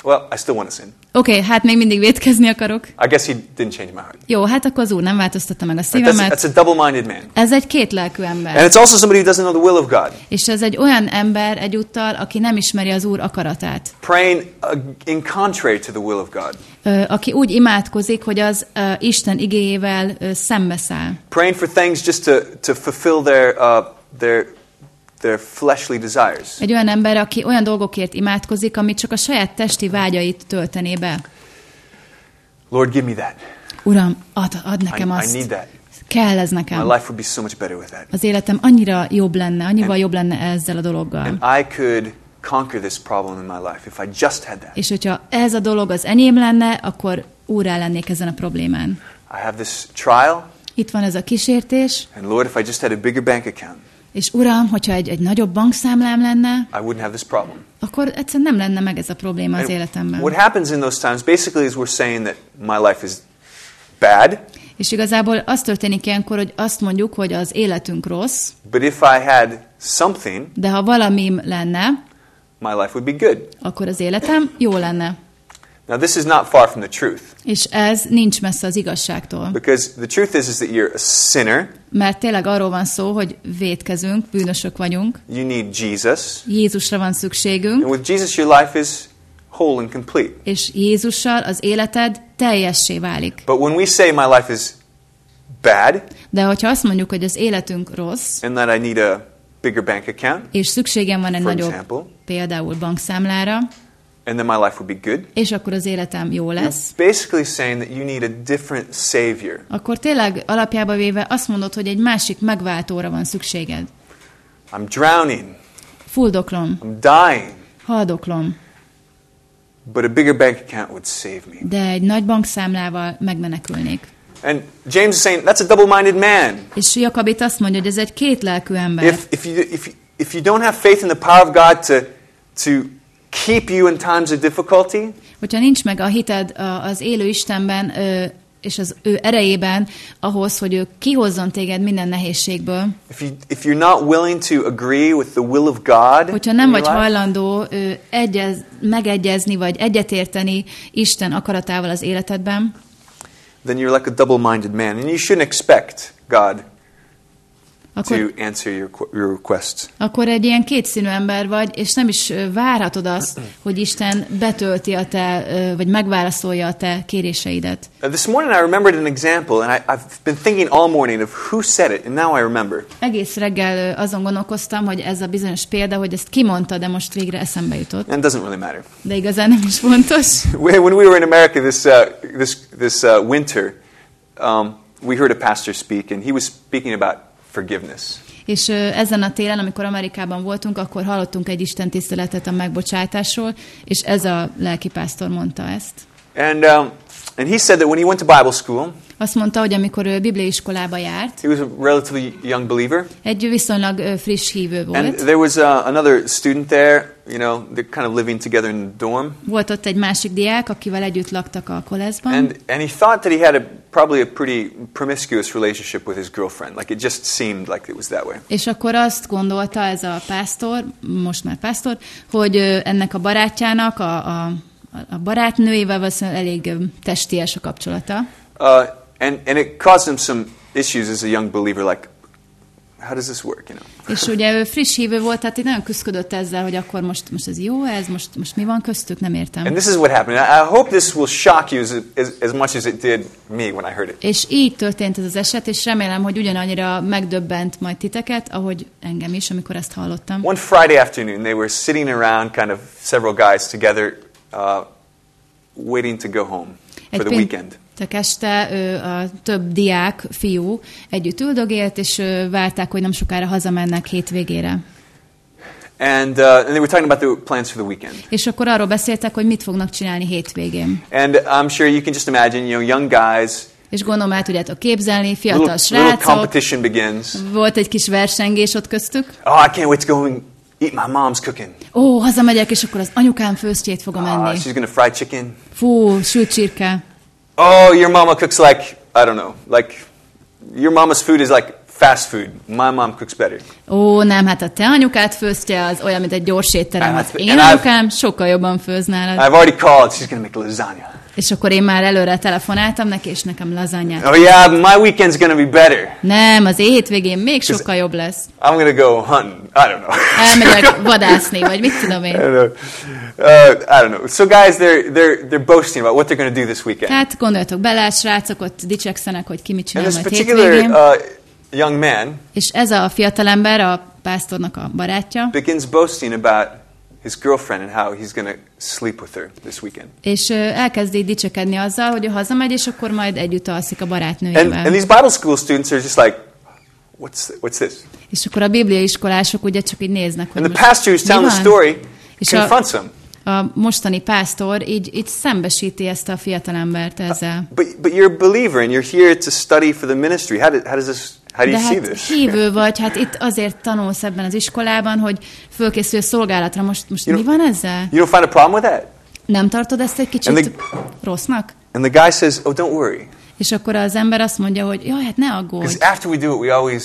Well, I still want to sin. Oké, okay, hát még mindig vétkezni akarok. I guess he didn't change my heart. Jó, hát akkor az úr nem változtatta meg a Right? That's, szívemet. that's a double-minded man. Ez egy kétlelkű ember. And it's also somebody who doesn't know the will of God. És ez egy olyan ember egyúttal, aki nem ismeri az úr akaratát. Praying uh, in contrary to the will of God. Aki úgy imádkozik, hogy az Isten igéjével ö, szembeszáll. Praying for things just to, to fulfill their, uh, their, their fleshly desires. Egy olyan ember, aki olyan dolgokért imádkozik, amit csak a saját testi vágyait töltené be. Lord, give me that. Uram, ad, ad I, nekem I azt. need that. Kell ez My nekem. life would be so much better with that. Az életem annyira jobb lenne, annyival jobb lenne ezzel a dologgal. And I could conquer this problem in my life if I just had that. És hogyha ez a dolog az enyém lenne, akkor úrá lennék ezen a problémán. I have this trial, Itt van ez a kísértés, and Lord, if I just had a bigger bank account, és uram, hogyha egy, egy nagyobb bankszámlám lenne, I wouldn't have this problem. akkor egyszerűen nem lenne meg ez a probléma az életemben. What happens in those times basically is we're saying that my life is bad, És igazából az történik ilyenkor, hogy azt mondjuk, hogy az életünk rossz, but if I had something, de ha valamim lenne, my life would be good. akkor az életem jó lenne. Now, this is not far from the truth, És ez nincs messze az igazságtól. because the truth is, is that you're a sinner. Mert tényleg arról van szó, hogy vétkezünk, bűnösök vagyunk, You need Jesus, Jézusra van and szükségünk, with Jesus, your life is whole and complete. és Jézussal az életed teljessé válik. But when we say my life is bad, De hogyha azt mondjuk, hogy az életünk rossz, and that I need a bigger bank account, és szükségem van egy nagyobb, example, például bankszámlára, and then my life would be good, és akkor az életem jó lesz, basically saying that you need a different Savior. akkor tényleg alapjába véve azt mondod, hogy egy másik megváltóra van szükséged. I'm drowning, Fuldoklom, I'm dying, haldoklom, but a bigger bank account would save me. de egy nagy bankszámlával megmenekülnék. And James is saying that's a double minded man. És Jakab itt azt mondja, hogy ez egy kétlelkű ember. If, if, you, if, if you don't have faith in the power of God to, to keep you in times of difficulty, Hogyha nincs meg a hited az élő Istenben, és az ő erejében ahhoz, hogy ő kihozzon téged minden nehézségből. If, you, if you're not willing to agree with the will of God, Hogyha nem vagy hajlandó ö, egyez, megegyezni, vagy egyetérteni Isten akaratával az életedben, then you're like a double-minded man, and you shouldn't expect God akkor, to answer your, your requests. akkor egy ilyen kétszínű ember vagy, és nem is várhatod azt, hogy Isten betölti a te, vagy megválaszolja a te kéréseidet. This morning I remembered an example, and I, I've been thinking all morning of who said it, and now I remember. Egész reggel azon gondolkoztam, hogy ez a bizonyos példa, hogy ezt kimondta, de most végre eszembe jutott. And it doesn't really matter. De igazán nem is fontos. When when we were in America this, uh, this, this uh, winter, um, we heard a pastor speak, and he was speaking about forgiveness. És ezen a télen, amikor Amerikában voltunk, akkor hallottunk egy Isten tiszteletet a megbocsátásról, és ez a lelkipásztor mondta ezt. And, um, and he said that when he went to Bible school, Azt mondta, hogy amikor ő bibliaiskolába járt, he was a relatively young believer, egy viszonylag friss hívő and volt. there was uh, another student there, you know, they're kind of living together in the dorm. Volt ott egy másik diák, akivel együtt laktak a koleszban, And, and he thought that he had a, probably a pretty promiscuous relationship with his girlfriend. Like it just seemed like it was that way. és akkor azt gondolta ez a pásztor, most már pásztor, hogy ennek a barátjának, a, a, a barátnőjével valószínűleg elég testies a kapcsolata. Uh, and, and it caused him some issues as a young believer, like, how does this work, you know? És ugye ő friss hívő volt, tehát így nagyon küzdött ezzel, hogy akkor most, most ez jó ez, most, most mi van köztük, nem értem. And this is what happened. I hope this will shock you as, as, as much as it did me when I heard it. És így történt ez az eset, és remélem, hogy ugyanannyira megdöbbent majd titeket, ahogy engem is, amikor ezt hallottam. One Friday afternoon, they were sitting around, kind of several guys together, uh, waiting to go home for the weekend. Péntek este ő, a több diák, fiú együtt üldögélt, és ő, várták, hogy nem sokára hazamennek hétvégére. And, uh, and they were talking about the plans for the weekend. És akkor arról beszéltek, hogy mit fognak csinálni hétvégén. And I'm sure you can just imagine, you know, young guys, És gondolom el tudjátok képzelni, fiatal little, srácok, begins. volt egy kis versengés ott köztük. Oh, I can't wait to go and eat my mom's cooking. Ó, hazamegyek, és akkor az anyukám főztjét fogom Oh, enni. she's to fry chicken. Fú, sült csirke. Oh, your mama cooks like, I don't know, like, your mama's food is like fast food. My mom cooks better. Ó, nem, hát a te anyukád főztje az olyan, mint egy gyors étterem. Az And én I've- anyukám sokkal jobban főz nálad. I've already called. She's to make lasagna. És akkor én már előre telefonáltam neki, és nekem lazanyát. Oh, yeah, my weekend's to be better. Nem, az én hétvégén még sokkal jobb lesz. I'm to go hunting. I don't know. Elmegyek vadászni, vagy mit tudom én. Uh, I don't know. So, guys, they're, they're, they're boasting about what they're going to do this weekend. Tehát gondoljatok bele, srácok ott dicsekszenek, hogy ki mit And csinál this majd particular uh, young man És ez a fiatalember, a pásztornak a barátja, begins boasting about his girlfriend and how he's going to sleep with her this weekend. és ö, elkezdi dicsekedni azzal, hogy ő hazamegy, és akkor majd együtt alszik a And, barátnőjével. and these Bible school students are just like, what's, what's this? És akkor a bibliai iskolások ugye csak így néznek, hogy And the pastor who's telling the story confronts him. A mostani pásztor így, így szembesíti ezt a fiatalembert ezzel. But, but you're a believer and you're here to study for the ministry. How, did, how does this, how do you De see hát this? hívő vagy, hát itt azért tanulsz ebben az iskolában, hogy fölkészül szolgálatra. Most, most You mi van ezzel? You don't find a problem with that? Nem tartod ezt egy kicsit And rossznak? And the guy says, oh, don't worry. És akkor az ember azt mondja, hogy jaj, hát ne aggódj. Because after we do it, we always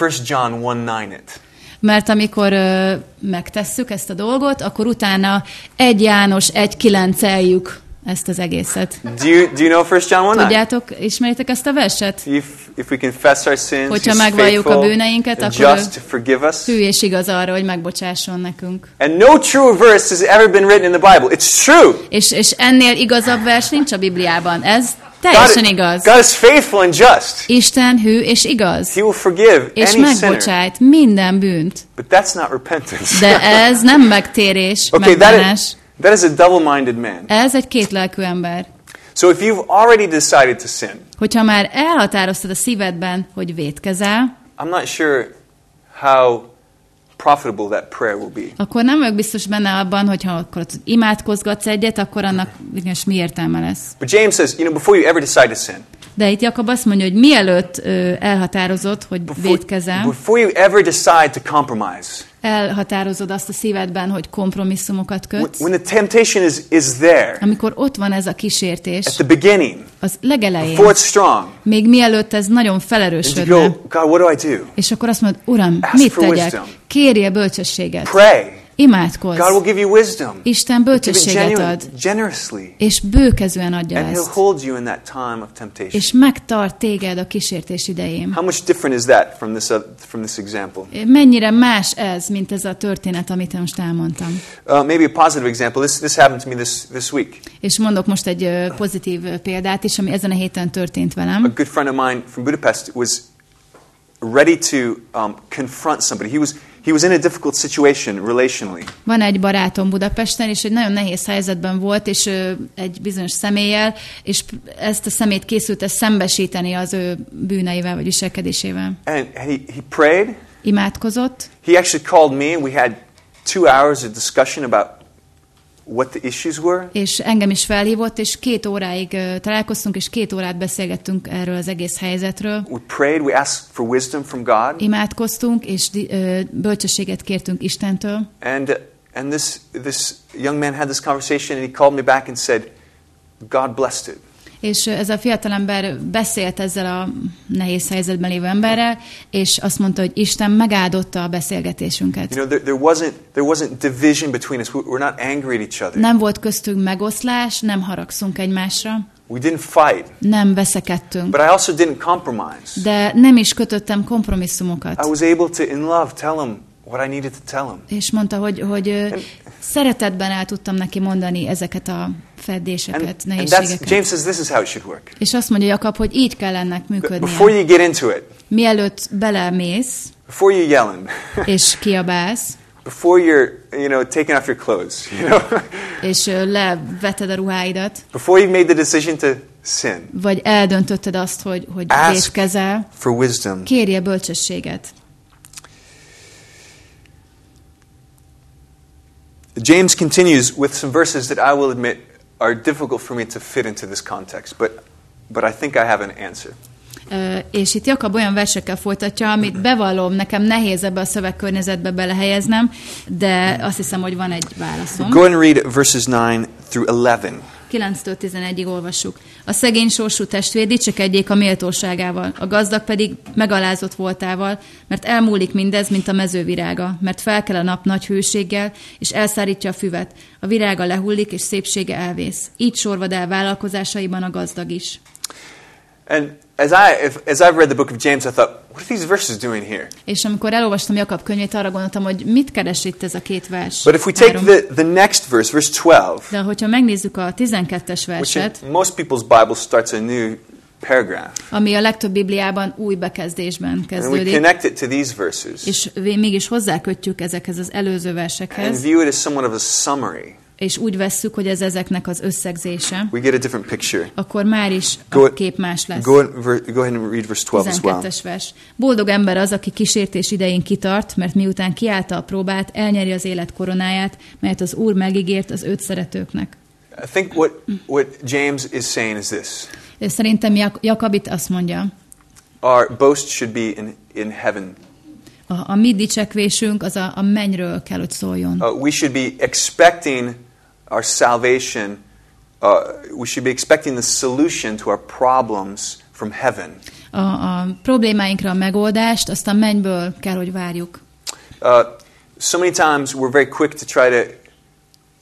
1 John 1 9 it. Mert amikor ö, megtesszük ezt a dolgot, akkor utána egy János, egy kilenceljük ezt az egészet. Do you, do you know 1 John 1 9? Tudjátok, ismeritek ezt a verset? If, if we confess our sins, Hogyha megvalljuk a bűneinket, akkor us. Hű és igaz arra, hogy megbocsásson nekünk. And no true verse has ever been written in the Bible. It's true. És, és ennél igazabb vers nincs a Bibliában. Ez teljesen igaz. God is faithful and just. Isten hű és igaz. He will forgive És any sinner. megbocsájt minden bűnt. But that's not repentance. De ez nem megtérés, okay, that megbánás. is, that is a double-minded man. Ez egy kétlelkű ember. So if you've already decided to sin, Hogyha már elhatároztad a szívedben, hogy vétkezel, I'm not sure how profitable that prayer will be. akkor nem vagyok biztos benne abban, hogyha akkor ott imádkozgatsz egyet, akkor annak és mi értelme lesz. But James says, you know, before you ever decide to sin, De itt Jakab azt mondja, hogy mielőtt ö, elhatározott, hogy before, vétkezel, before you ever decide to compromise, elhatározod azt a szívedben, hogy kompromisszumokat kötsz, when the temptation is, is there amikor ott van ez a at kísértés, the beginning, az legelején, before it's strong, még mielőtt ez nagyon felerősödne, go, God, what do I do? és akkor azt mondod, Uram, Ask mit tegyek? wisdom. Kérje bölcsességet, Pray. Imádkozz, God will give you wisdom. Isten bölcsességet ad, generously. és bőkezően adja And He'll ezt, hold you in that time of temptation. és megtart téged a kísértés idején. How much different is that from this, uh, from this example? Mennyire más ez, mint ez a történet, amit most elmondtam. Uh, maybe a positive example. This, this happened to me this, this week. És mondok most egy pozitív példát is, ami ezen a héten történt A velem. good friend of mine from Budapest was ready to um, confront somebody. He was, he was in a difficult situation relationally. Van egy barátom Budapesten, és egy nagyon nehéz helyzetben volt, és ö, egy bizonyos személlyel, és ezt a szemét készült ezt szembesíteni az ő bűneivel, vagy viselkedésével. And, he, he prayed. Imádkozott, He actually called me, we had two hours of discussion about what the issues were. és engem is felhívott, és két óráig találkoztunk, és két órát beszélgettünk erről az egész helyzetről. We prayed, we asked for wisdom from God. Imádkoztunk, és bölcsességet kértünk Istentől. And, and this, this young man had this conversation, and he called me back and said, God blessed it. És ez a fiatalember beszélt ezzel a nehéz helyzetben lévő emberrel, és azt mondta, hogy Isten megáldotta a beszélgetésünket. You know, there, there, wasn't, there wasn't division between us. We, we're not angry at each other. Nem volt köztünk megoszlás, nem haragszunk egymásra, We didn't fight. nem veszekedtünk, But I also didn't compromise. de nem is kötöttem kompromisszumokat. I was able to, in love, tell him what I needed to tell him. És mondta, hogy, hogy ö, szeretetben el tudtam neki mondani ezeket a And, feddéseket, and nehézségeket. James says this is how it should work. És azt mondja Jakab, hogy így kell ennek Before működnie. you get into it, Mielőtt belemész, before you're yelling, és kiabálsz, before you're, you know, taking off your clothes, you know, és leveted a ruháidat, before you've made the decision to sin, vagy eldöntötted azt, hogy, hogy Ask. vétkezel, for wisdom. kérje bölcsességet. James continues with some verses that I will admit are difficult for me to fit into this context, but, but I think I have an answer. Ö, És itt Jakab olyan versekkel folytatja, amit bevallom, nekem nehéz ebbe a szövegkörnyezetbe belehelyeznem, de azt hiszem, hogy van egy válaszom. Go and read verses 9 through 11. 9-től 11-ig olvassuk. A szegény sorsú testvér dicsekedjék a méltóságával, a gazdag pedig megalázott voltával, mert elmúlik mindez, mint a mezővirága, mert felkel a nap nagy hőséggel, és elszárítja a füvet. A virága lehullik, és szépsége elvész. Így sorvad el vállalkozásaiban a gazdag is. And as, I, as I've read the book of James, I thought, what are these verses doing here? És amikor elolvastam Jakab könyvét, arra gondoltam, hogy mit keres itt ez a két vers. But if we take the, the next verse, verse 12, De hogyha megnézzük a 12-es which verset, most people's Bible starts a new paragraph, ami a legtöbb Bibliában új bekezdésben and we kezdődik, connect it to these verses és mégis hozzákötjük ezekhez az előző and versekhez, view it as somewhat of a summary, és úgy vesszük, hogy ez ezeknek az összegzése, we get a different picture. akkor már is Go- a kép más lesz. Go, go ahead and read verse 12 as well. 12-es vers. Boldog ember az, aki kísértés idején kitart, mert miután kiállta a próbát, elnyeri az élet koronáját, melyet az Úr megígért az őt szeretőknek. I think what, what James is saying is this Szerintem Jak- Jakab itt azt mondja, our boast should be in, in heaven. a, a mi dicsekvésünk az a, a mennyről kell, hogy szóljon. Uh, we should be expecting our salvation, uh, we should be expecting the solution to our problems from heaven. A, a problémáinkra a megoldást, azt a mennyből kell, hogy várjuk. Uh, so many times we're very quick to try to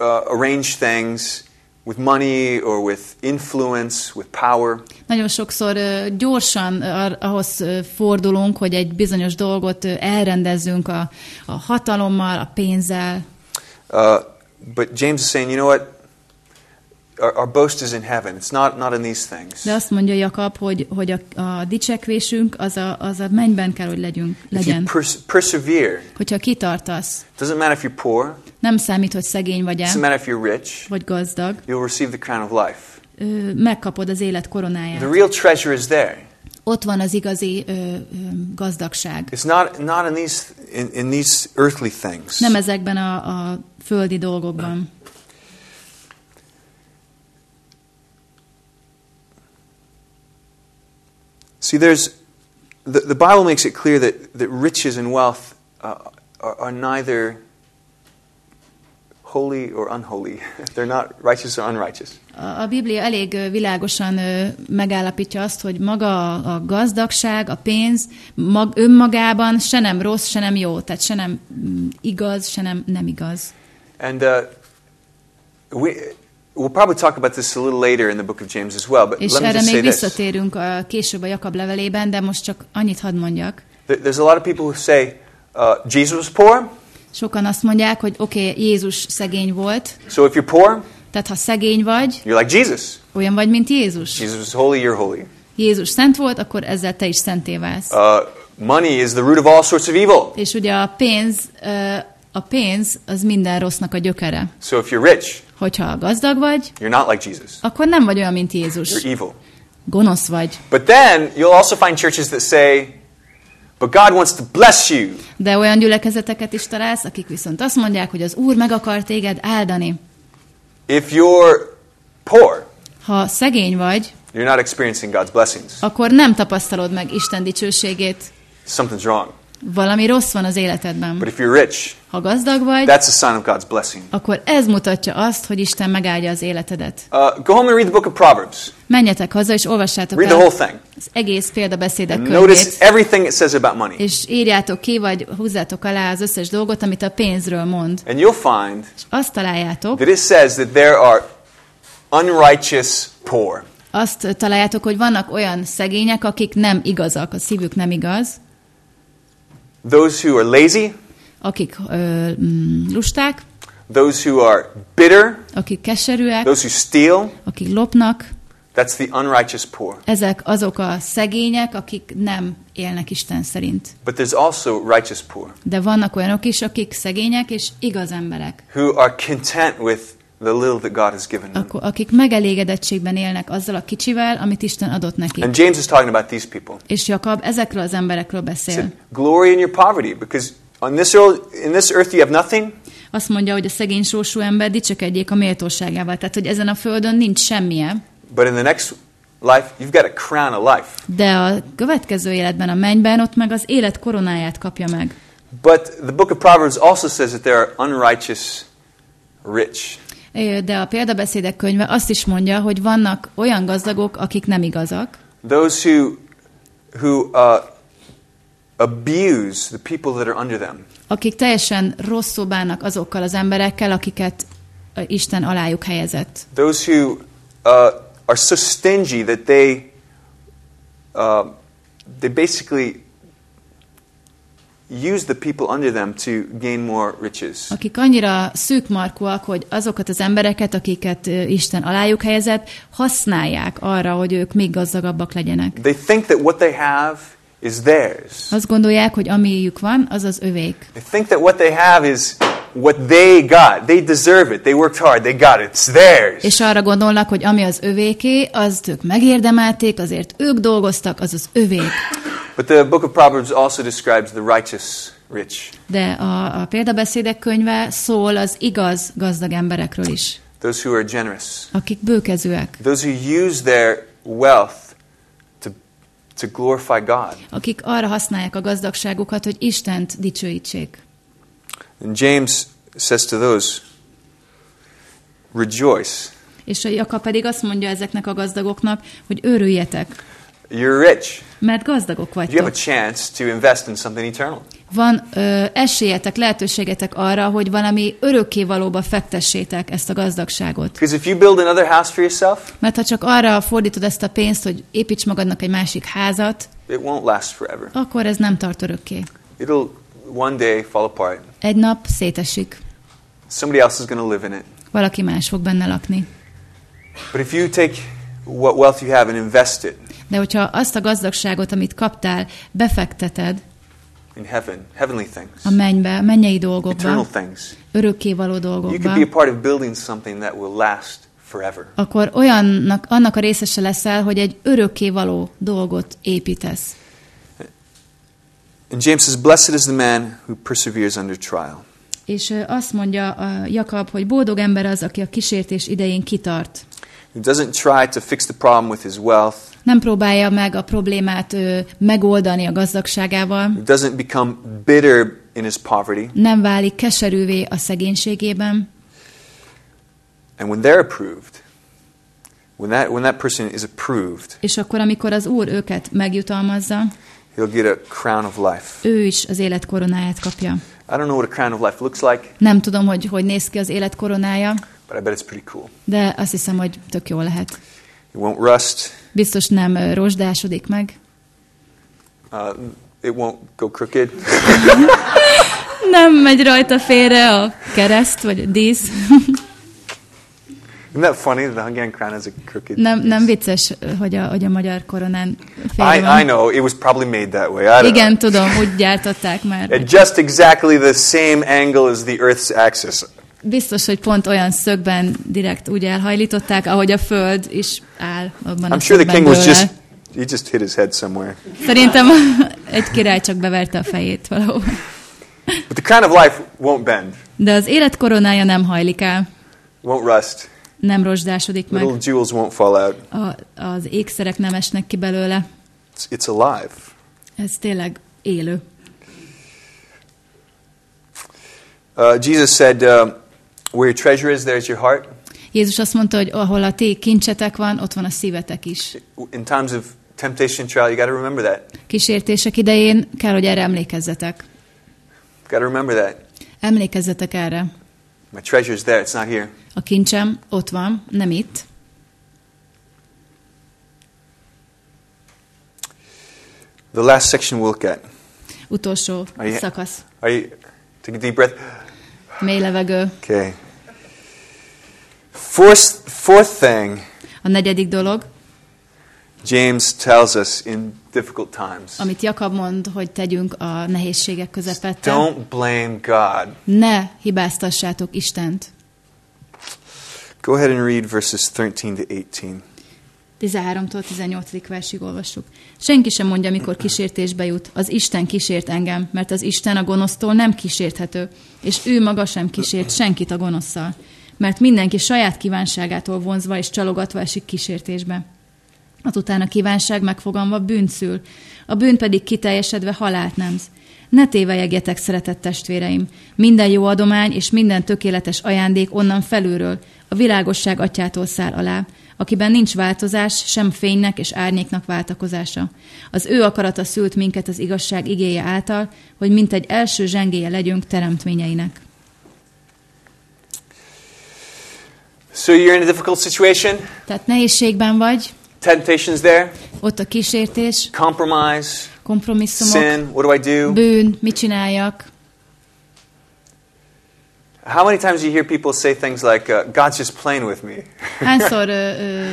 uh, arrange things with money or with influence, with power. Nagyon sokszor gyorsan ahhoz fordulunk, hogy egy bizonyos dolgot elrendezzünk a, a hatalommal, a pénzzel, Uh, but James is saying, you know what? Our, our boast is in heaven. It's not, not in these things. de azt mondja Jakab, hogy, hogy a, a dicsekvésünk az a, az a mennyben kell, hogy legyünk, If you legyen. pers- persevere, Hogyha kitartasz, doesn't matter if you're poor, nem számít, hogy szegény doesn't vagy-e, matter if you're rich, vagy gazdag, you'll receive the crown of life. ö, megkapod az élet The koronáját. real treasure is there. Ott van az igazi ö, ö, gazdagság. It's not, not in, these, in, in these earthly things. Nem ezekben a, a földi dolgokban. See, there's the, the Bible makes it clear that, that riches and wealth uh, are, are neither holy or unholy. They're not righteous or unrighteous. A Biblia elég világosan megállapítja azt, hogy maga a a gazdagság, a pénz mag, önmagában se nem rossz, se nem jó, tehát se nem mm, igaz, se nem nem igaz. And uh, we, we'll probably talk about this a little later in the book of James as well, but És let me erre just say még this. visszatérünk a, később a Jakab levelében, de most csak annyit hadd mondjak. There- There's a lot of people who say uh, Jesus was poor, Sokan azt mondják, hogy oké, okay, Jézus szegény volt, so if you're poor, tehát ha szegény vagy, you're like Jesus. olyan vagy, mint Jézus. Jesus was holy, you're holy. Jézus szent volt, akkor ezzel te is szenté válsz. Uh, money is the root of all sorts of evil. És ugye a pénz, ö, a pénz az minden rossznak a gyökere. So if you're rich, Hogyha gazdag vagy, you're not like Jesus. akkor nem vagy olyan, mint Jézus. You're evil. Gonosz vagy. But then you'll also find churches that say, but God wants to bless you. De olyan gyülekezeteket is találsz, akik viszont azt mondják, hogy az Úr meg akar téged áldani. If you're poor, Ha szegény vagy, you're not experiencing God's blessings. akkor nem tapasztalod meg Isten dicsőségét. Something's wrong. Valami rossz van az életedben. But if you're rich, Ha gazdag vagy, that's a sign of God's blessing. akkor ez mutatja azt, hogy Isten megáldja az életedet. Uh, go home and read the book of Proverbs. Menjetek haza, és olvassátok Read the whole el thing. az egész példabeszédek And könyvét, notice everything it says about money. és írjátok ki, vagy húzzátok alá az összes dolgot, amit a pénzről mond. And you'll find És azt találjátok, that it says that there are unrighteous poor. azt találjátok, hogy vannak olyan szegények, akik nem igazak, a szívük nem igaz, Those who are lazy, akik ö, mm, lusták, those who are bitter, akik keserűek, those who steal. akik lopnak, That's the unrighteous poor. ezek azok a szegények, akik nem élnek Isten szerint. But there's also righteous poor. De vannak olyanok is, akik szegények és igaz emberek, who are content with the little that God has given them. akik megelégedettségben élnek azzal a kicsivel, amit Isten adott nekik. And James is talking about these people. És Jakab ezekről az emberekről beszél. said, Glory in your poverty, because on this earth, in this earth you have nothing, Azt mondja, hogy a szegény sorsú ember dicsekedjék a méltóságával. Tehát, hogy ezen a földön nincs semmije, but in the next life you've got a crown of life. de a következő életben, a mennyben, ott meg az élet koronáját kapja meg. But the book of Proverbs also says that there are unrighteous rich. De a példabeszédek könyve azt is mondja, hogy vannak olyan gazdagok, akik nem igazak, Those who, who uh, abuse the people that are under them. akik teljesen rosszul bánnak azokkal az emberekkel, akiket Isten alájuk helyezett. Those who uh, are so stingy that they, uh, they basically use the people under them to gain more riches. Akik annyira szűkmarkúak, hogy azokat az embereket, akiket Isten alájuk helyezett, használják arra, hogy ők még gazdagabbak legyenek. They think that what they have is theirs. Azt gondolják, hogy amiük van, az az övék. They think that what they have is what they got. They deserve it. They worked hard. They got it. It's theirs. És arra gondolnak, hogy ami az övéké, azt ők megérdemelték, azért ők dolgoztak, az az övék. But the book of Proverbs also describes the righteous rich. De a, a példabeszédek könyve szól az igaz gazdag emberekről is, Those who are generous. akik bőkezőek, Those who use their wealth to, to glorify God. akik arra használják a gazdagságukat, hogy Istent dicsőítsék. And James says to those, rejoice. És a Jakab pedig azt mondja ezeknek a gazdagoknak, hogy örüljetek, You're rich. mert gazdagok You have a vagytok. chance to invest in something eternal. Van ö, esélyetek, lehetőségetek arra, hogy valami örökkévalóba fektessétek ezt a gazdagságot. Because if you build another house for yourself, Mert ha csak arra fordítod ezt a pénzt, hogy építs magadnak egy másik házat, it won't last forever. akkor ez nem tart örökké. It'll one day fall apart. Egy nap szétesik. Somebody else is going to live in it. Valaki más fog benne lakni. But if you take what wealth you have and invest it De hogyha azt a gazdagságot, amit kaptál, befekteted in heaven, heavenly things, a mennybe, mennyei eternal dolgokba, things, örökkévaló you could dolgokba, be a part of building something that will last forever. akkor olyannak, annak a részese leszel, hogy egy örökkévaló dolgot építesz. And James says, Blessed is the man who perseveres under trial. És azt mondja a Jakab, hogy boldog ember az, aki a kísértés idején kitart. Who doesn't try to fix the problem with his wealth, Nem próbálja meg a problémát ö, megoldani a gazdagságával, doesn't become bitter in his poverty. nem válik keserűvé a szegénységében, And when they're approved, when that, when that person is approved, és akkor, amikor az Úr őket megjutalmazza, he'll get a crown of life. ő is az élet koronáját kapja. I don't know what a crown of life looks like, Nem tudom, hogy hogy néz ki az élet koronája, but I bet it's pretty cool. de azt hiszem, hogy tök jó lehet. It won't rust. Biztos nem rozsdásodik meg. Uh, it won't go crooked. Nem megy rajta félre a kereszt, vagy a dísz. Isn't that funny that the Hungarian crown has a crooked? Nem, nem vicces, hogy a, hogy a magyar koronán félre I, I know it was probably made that way. I don't Igen, tudom, úgy gyártották már. know. At just exactly the same angle as the Earth's axis. Biztos, hogy pont olyan szögben direkt úgy elhajlították, ahogy a Föld is áll abban a I'm sure the king was just he just hit his head somewhere. Szerintem egy király csak beverte a fejét valahol. But the crown of life won't bend, De az élet koronája nem hajlik el, won't rust. nem rozsdásodik meg, Little jewels won't fall out. a, az ékszerek nem esnek ki belőle. It's, it's alive. Ez tényleg élő. Uh, Jesus said, uh, "Where your treasure is, there's your heart." Jézus azt mondta, hogy ahol a ti kincsetek van, ott van a szívetek is. In times of temptation, trial, you got to remember that. Kísértések idején kell, hogy erre emlékezzetek. Got to remember that. Emlékezzetek erre. My treasure's there; it's not here. A kincsem ott van, nem itt. The last section we'll look at. Utolsó Are you- szakasz. Are you take a deep breath? Mély levegő. Okay. Fourth, fourth thing A negyedik dolog, James tells us in difficult times. amit Jakab mond, hogy tegyünk a nehézségek közepette. Don't blame God. Ne hibáztassátok Istent. Go ahead and read verses 13 to 18. 13-tól 18. versig olvassuk. Senki sem mondja, mikor kísértésbe jut. Az Isten kísért engem, mert az Isten a gonosztól nem kísérthető, és ő maga sem kísért senkit a gonoszszal. Mert mindenki saját kívánságától vonzva és csalogatva esik kísértésbe. Azután a kívánság megfogalma bűnt szül, a bűn pedig kiteljesedve halált nemz. Ne tévejegjetek, szeretett testvéreim! Minden jó adomány és minden tökéletes ajándék onnan felülről, a világosság atyától száll alá, akiben nincs változás, sem fénynek és árnyéknak váltakozása. Az ő akarata szült minket az igazság igéje által, hogy mint egy első zsengéje legyünk teremtményeinek. So you're in a difficult situation. Tehát nehézségben vagy, Temptation's there. ott a kísértés, Compromise. kompromisszumok, Sin. What do I do? bűn, mit csináljak, How many times do you hear people say things like, uh, "God's just playing with me"? Hányszor ö, ö,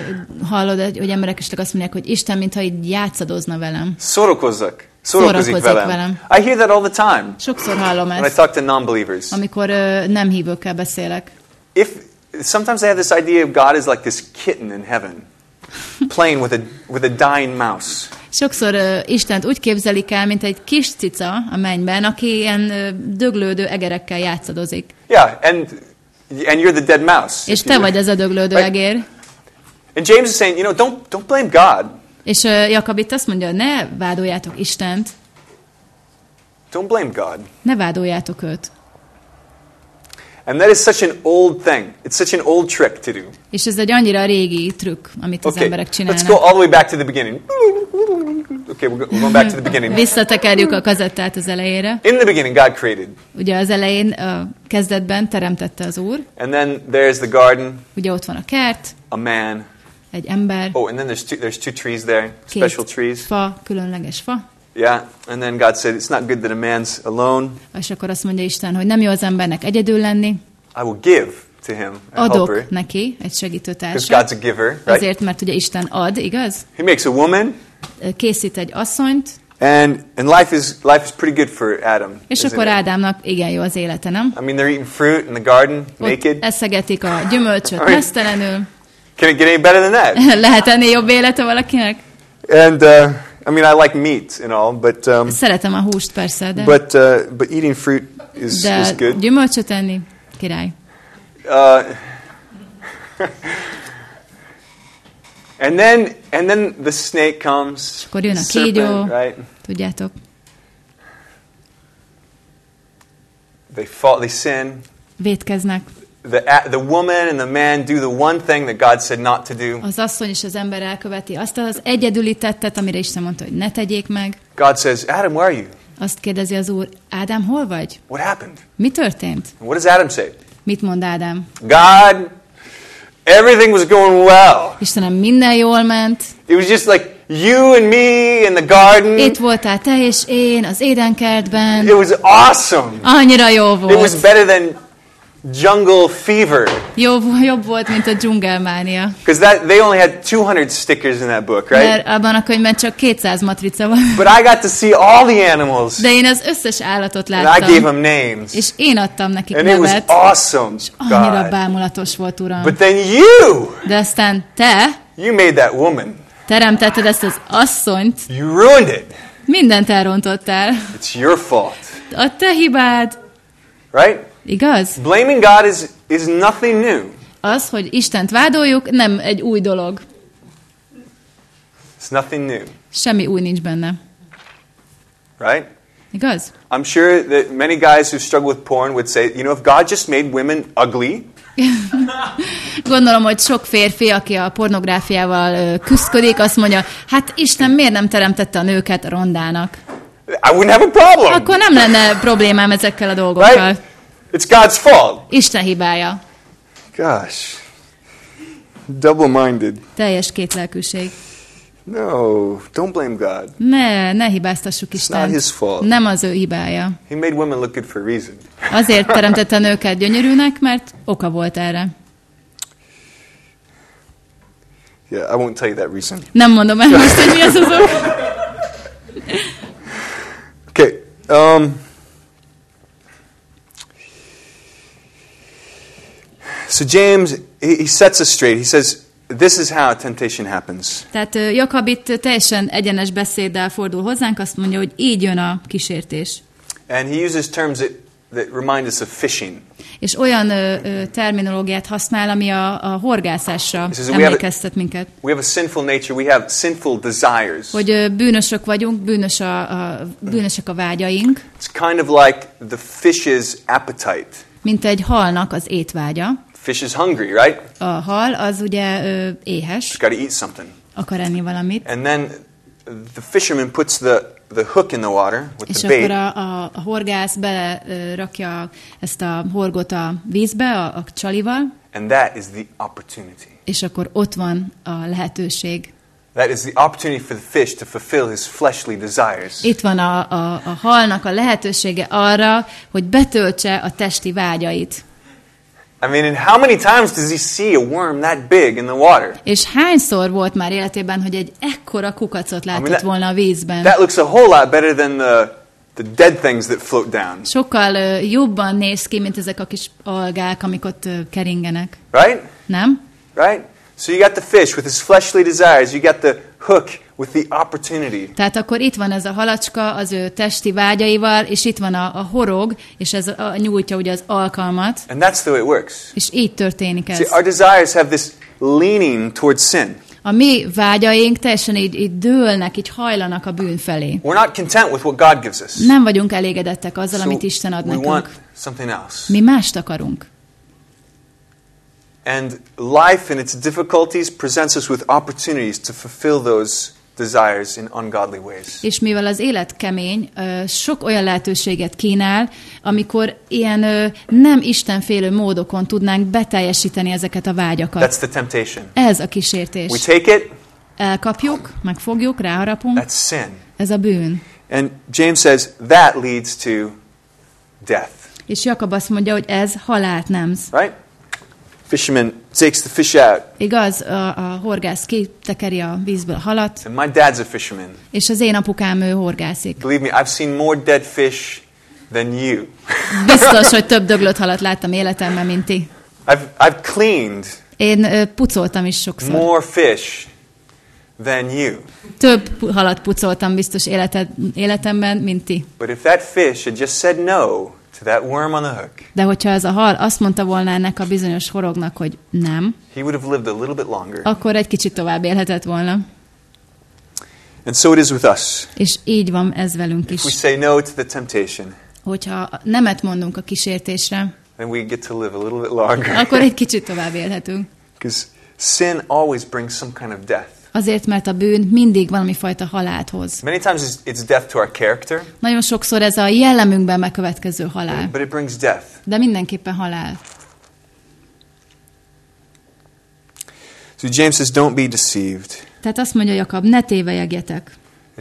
hallod, hogy emberek esetleg azt mondják, hogy Isten, mintha így játszadozna velem. Szórakozzak. Szórakozik velem. velem. I hear that all the time Sokszor hallom when I ezt, talk to non-believers. amikor ö, nem hívőkkel beszélek. If sometimes I have this idea of God is like this kitten in heaven, playing with a with a dying mouse. Sokszor ö, Istent úgy képzelik el, mint egy kis cica a mennyben, aki ilyen ö, döglődő egerekkel játszadozik. Yeah, and and you're the dead mouse. És te vagy az a döglődő Right. egér. And James is saying, you know, don't don't blame God. És Jakab itt azt mondja, ne vádoljátok Istent, Don't blame God. ne vádoljátok őt. And that is such an old thing. It's such an old trick to do. És ez egy annyira régi trükk, amit az Okay, emberek let's csinálnak. go all the way back to the beginning. Okay, we're going back to the beginning. Visszatekerjük a kazettát az elejére. In the beginning, God created. Ugye az elején, a kezdetben teremtette az Úr, And then there's the garden, ugye ott van a kert, a man. egy ember, Oh, and then there's two, there's two trees there, két special trees. fa, különleges fa, Yeah. And then God said, it's not good that a man's alone. és akkor azt mondja Isten, hogy nem jó az embernek egyedül lenni, I will give to him a adok helper. neki egy Because segítőtársat, God's a giver, right? azért, mert ugye Isten ad, igaz? He makes a woman, Készít egy asszonyt, and, and life, is, life is pretty good for Adam. és akkor? Ádámnak igen jó az élete, nem? I mean, they're eating fruit in the garden, Ott naked. eszegetik a gyümölcsöt mesztelenül. Can it get any better than that? Lehet ennél jobb élete valakinek? And uh, I mean, I like meat and all, but um, Szeretem a húst persze, de, but uh, but eating fruit is, is good. gyümölcsöt enni, király. Uh, and then and then the snake comes. akkor jön a kígyó. right? Tudjátok? They fall, they sin. vétkeznek. The, the woman and the man do the one thing that God said not to do. Az asszony és az ember elköveti azt az egyedüli tettet, amire Isten mondta, hogy ne tegyék meg. God says, Adam, where are you? Azt kérdezi az úr, Ádám, hol vagy? What happened? Mi történt? And what does Adam say? Mit mond Ádám? God, everything was going well. Istenem, minden jól ment. It was just like you and me in the garden. Itt voltál te és én az édenkertben. It was awesome. Annyira jó It was volt. better than jungle fever. Jobb, jobb volt, mint a dzsungelmánia. Because that they only had 200 stickers in that book, right? Mert abban a könyvben csak 200 matrica van. But I got to see all the animals. De én az összes állatot And I gave láttam. them names. És én adtam nekik And it was nevet. awesome. Annyira God. bámulatos volt, Uram. But then you, De aztán te you made that woman. teremtetted ezt az asszonyt, You ruined it. mindent elrontottál. It's your fault. A te hibád. Right? Igaz? Blaming God is, is nothing new. Az, hogy Istent vádoljuk, nem egy új dolog. It's nothing new. Semmi új nincs benne. Right? Igaz? I'm sure that many guys who struggle with porn would say, you know, if God just made women ugly, Gondolom, hogy sok férfi, aki a pornográfiával ö, küszködik, azt mondja, hát Isten miért nem teremtette a nőket rondának? I wouldn't have a problem. Akkor nem lenne problémám ezekkel a dolgokkal. Right? It's God's fault. Isten hibája. Gosh. Double minded. Teljes kétlelkűség. No, don't blame God. Ne, ne hibáztassuk not Istent. his fault. Nem az ő hibája. He made women look good for a reason. Azért teremtette a nőket gyönyörűnek, mert oka volt erre. Yeah, I won't tell you that reason. Nem mondom el most, hogy mi az az ok. Okay. Um, so James, he, sets us straight. He says, this is how temptation happens. Tehát Jakab itt teljesen egyenes beszéddel fordul hozzánk, azt mondja, hogy így jön a kísértés. And he uses terms that, that remind us of fishing. És olyan ö, ö, terminológiát használ, ami a, a horgászásra a- emlékeztet minket. We have a sinful nature. We have sinful desires. Hogy ö, bűnösök vagyunk, bűnös a, a, bűnösek a vágyaink, It's kind of like the fish's appetite. mint egy halnak az étvágya. Fish is hungry, right? A hal az ugye ö, éhes, It's got to eat something. akar enni valamit, And then the fisherman puts the, the hook in the water with és the akkor bait. a, a, a horgász berakja ezt a horgot a vízbe, a, a csalival, And that is the opportunity. és akkor ott van a lehetőség. That is the opportunity for the fish to fulfill his fleshly desires. Itt van a, a, a halnak a lehetősége arra, hogy betöltse a testi vágyait. I mean, and how many times does he see a worm that big in the water? És hányszor volt már életében, hogy egy ekkora kukacot látott that- volna a vízben? That looks a whole lot better than the, the dead things that float down, Sokkal ö, jobban néz ki, mint ezek a kis algák, amik ott ö, keringenek. right? Nem? Right? So you got the fish with his fleshly desires, you got the hook with the opportunity. Tehát akkor itt van ez a halacska az ő testi vágyaival, és itt van a, a horog, és ez a, a nyújtja ugye az alkalmat, And that's the way it works. és így történik ez. See, our desires have this leaning towards sin. A mi vágyaink teljesen így, így dőlnek, így hajlanak a bűn felé. We're not content with what God gives us. Nem vagyunk elégedettek azzal, So amit Isten ad we want nekünk. something else. Mi mást akarunk. And life and its difficulties presents us with opportunities to fulfill those desires in ungodly ways. És mivel az élet kemény, sok olyan lehetőséget kínál, amikor ilyen nem istenfélő módokon tudnánk beteljesíteni ezeket a vágyakat. That's the temptation. Ez a We kísértés. take it, Elkapjuk, megfogjuk, ráharapunk. that's sin. Ez a bűn. And James says that leads to death. És Jakab azt mondja, hogy ez halált nemz. Right? Fisherman takes the fish out. Igaz, a, a horgász kitekeri a vízből a halat, And my dad's a fisherman. és az én apukám ő horgászik. Believe me, I've seen more dead fish than you. Biztos, hogy több döglött halat láttam életemben, mint ti. I've, I've cleaned Én ö, pucoltam is sokszor. more fish than you. Több halat pucoltam biztos életed, életemben, mint ti. But if that fish had just said no to that worm on the hook, De hogyha ez a hal azt mondta volna ennek a bizonyos horognak, hogy nem, he would have lived a little bit longer. akkor egy kicsit tovább élhetett volna. And so it is with us. És így van ez velünk If we is. say no to the temptation, hogyha nemet mondunk a kísértésre, then we get to live a little bit longer. akkor egy kicsit tovább élhetünk. Because sin always brings some kind of death. Azért, mert a bűn mindig valami fajta halált hoz. Many times it's, death to our character, Nagyon sokszor ez a jellemünkben bekövetkező halál, but it brings death. de mindenképpen halál. So James says, don't be deceived. Tehát azt mondja Jakab, ne tévejegjetek.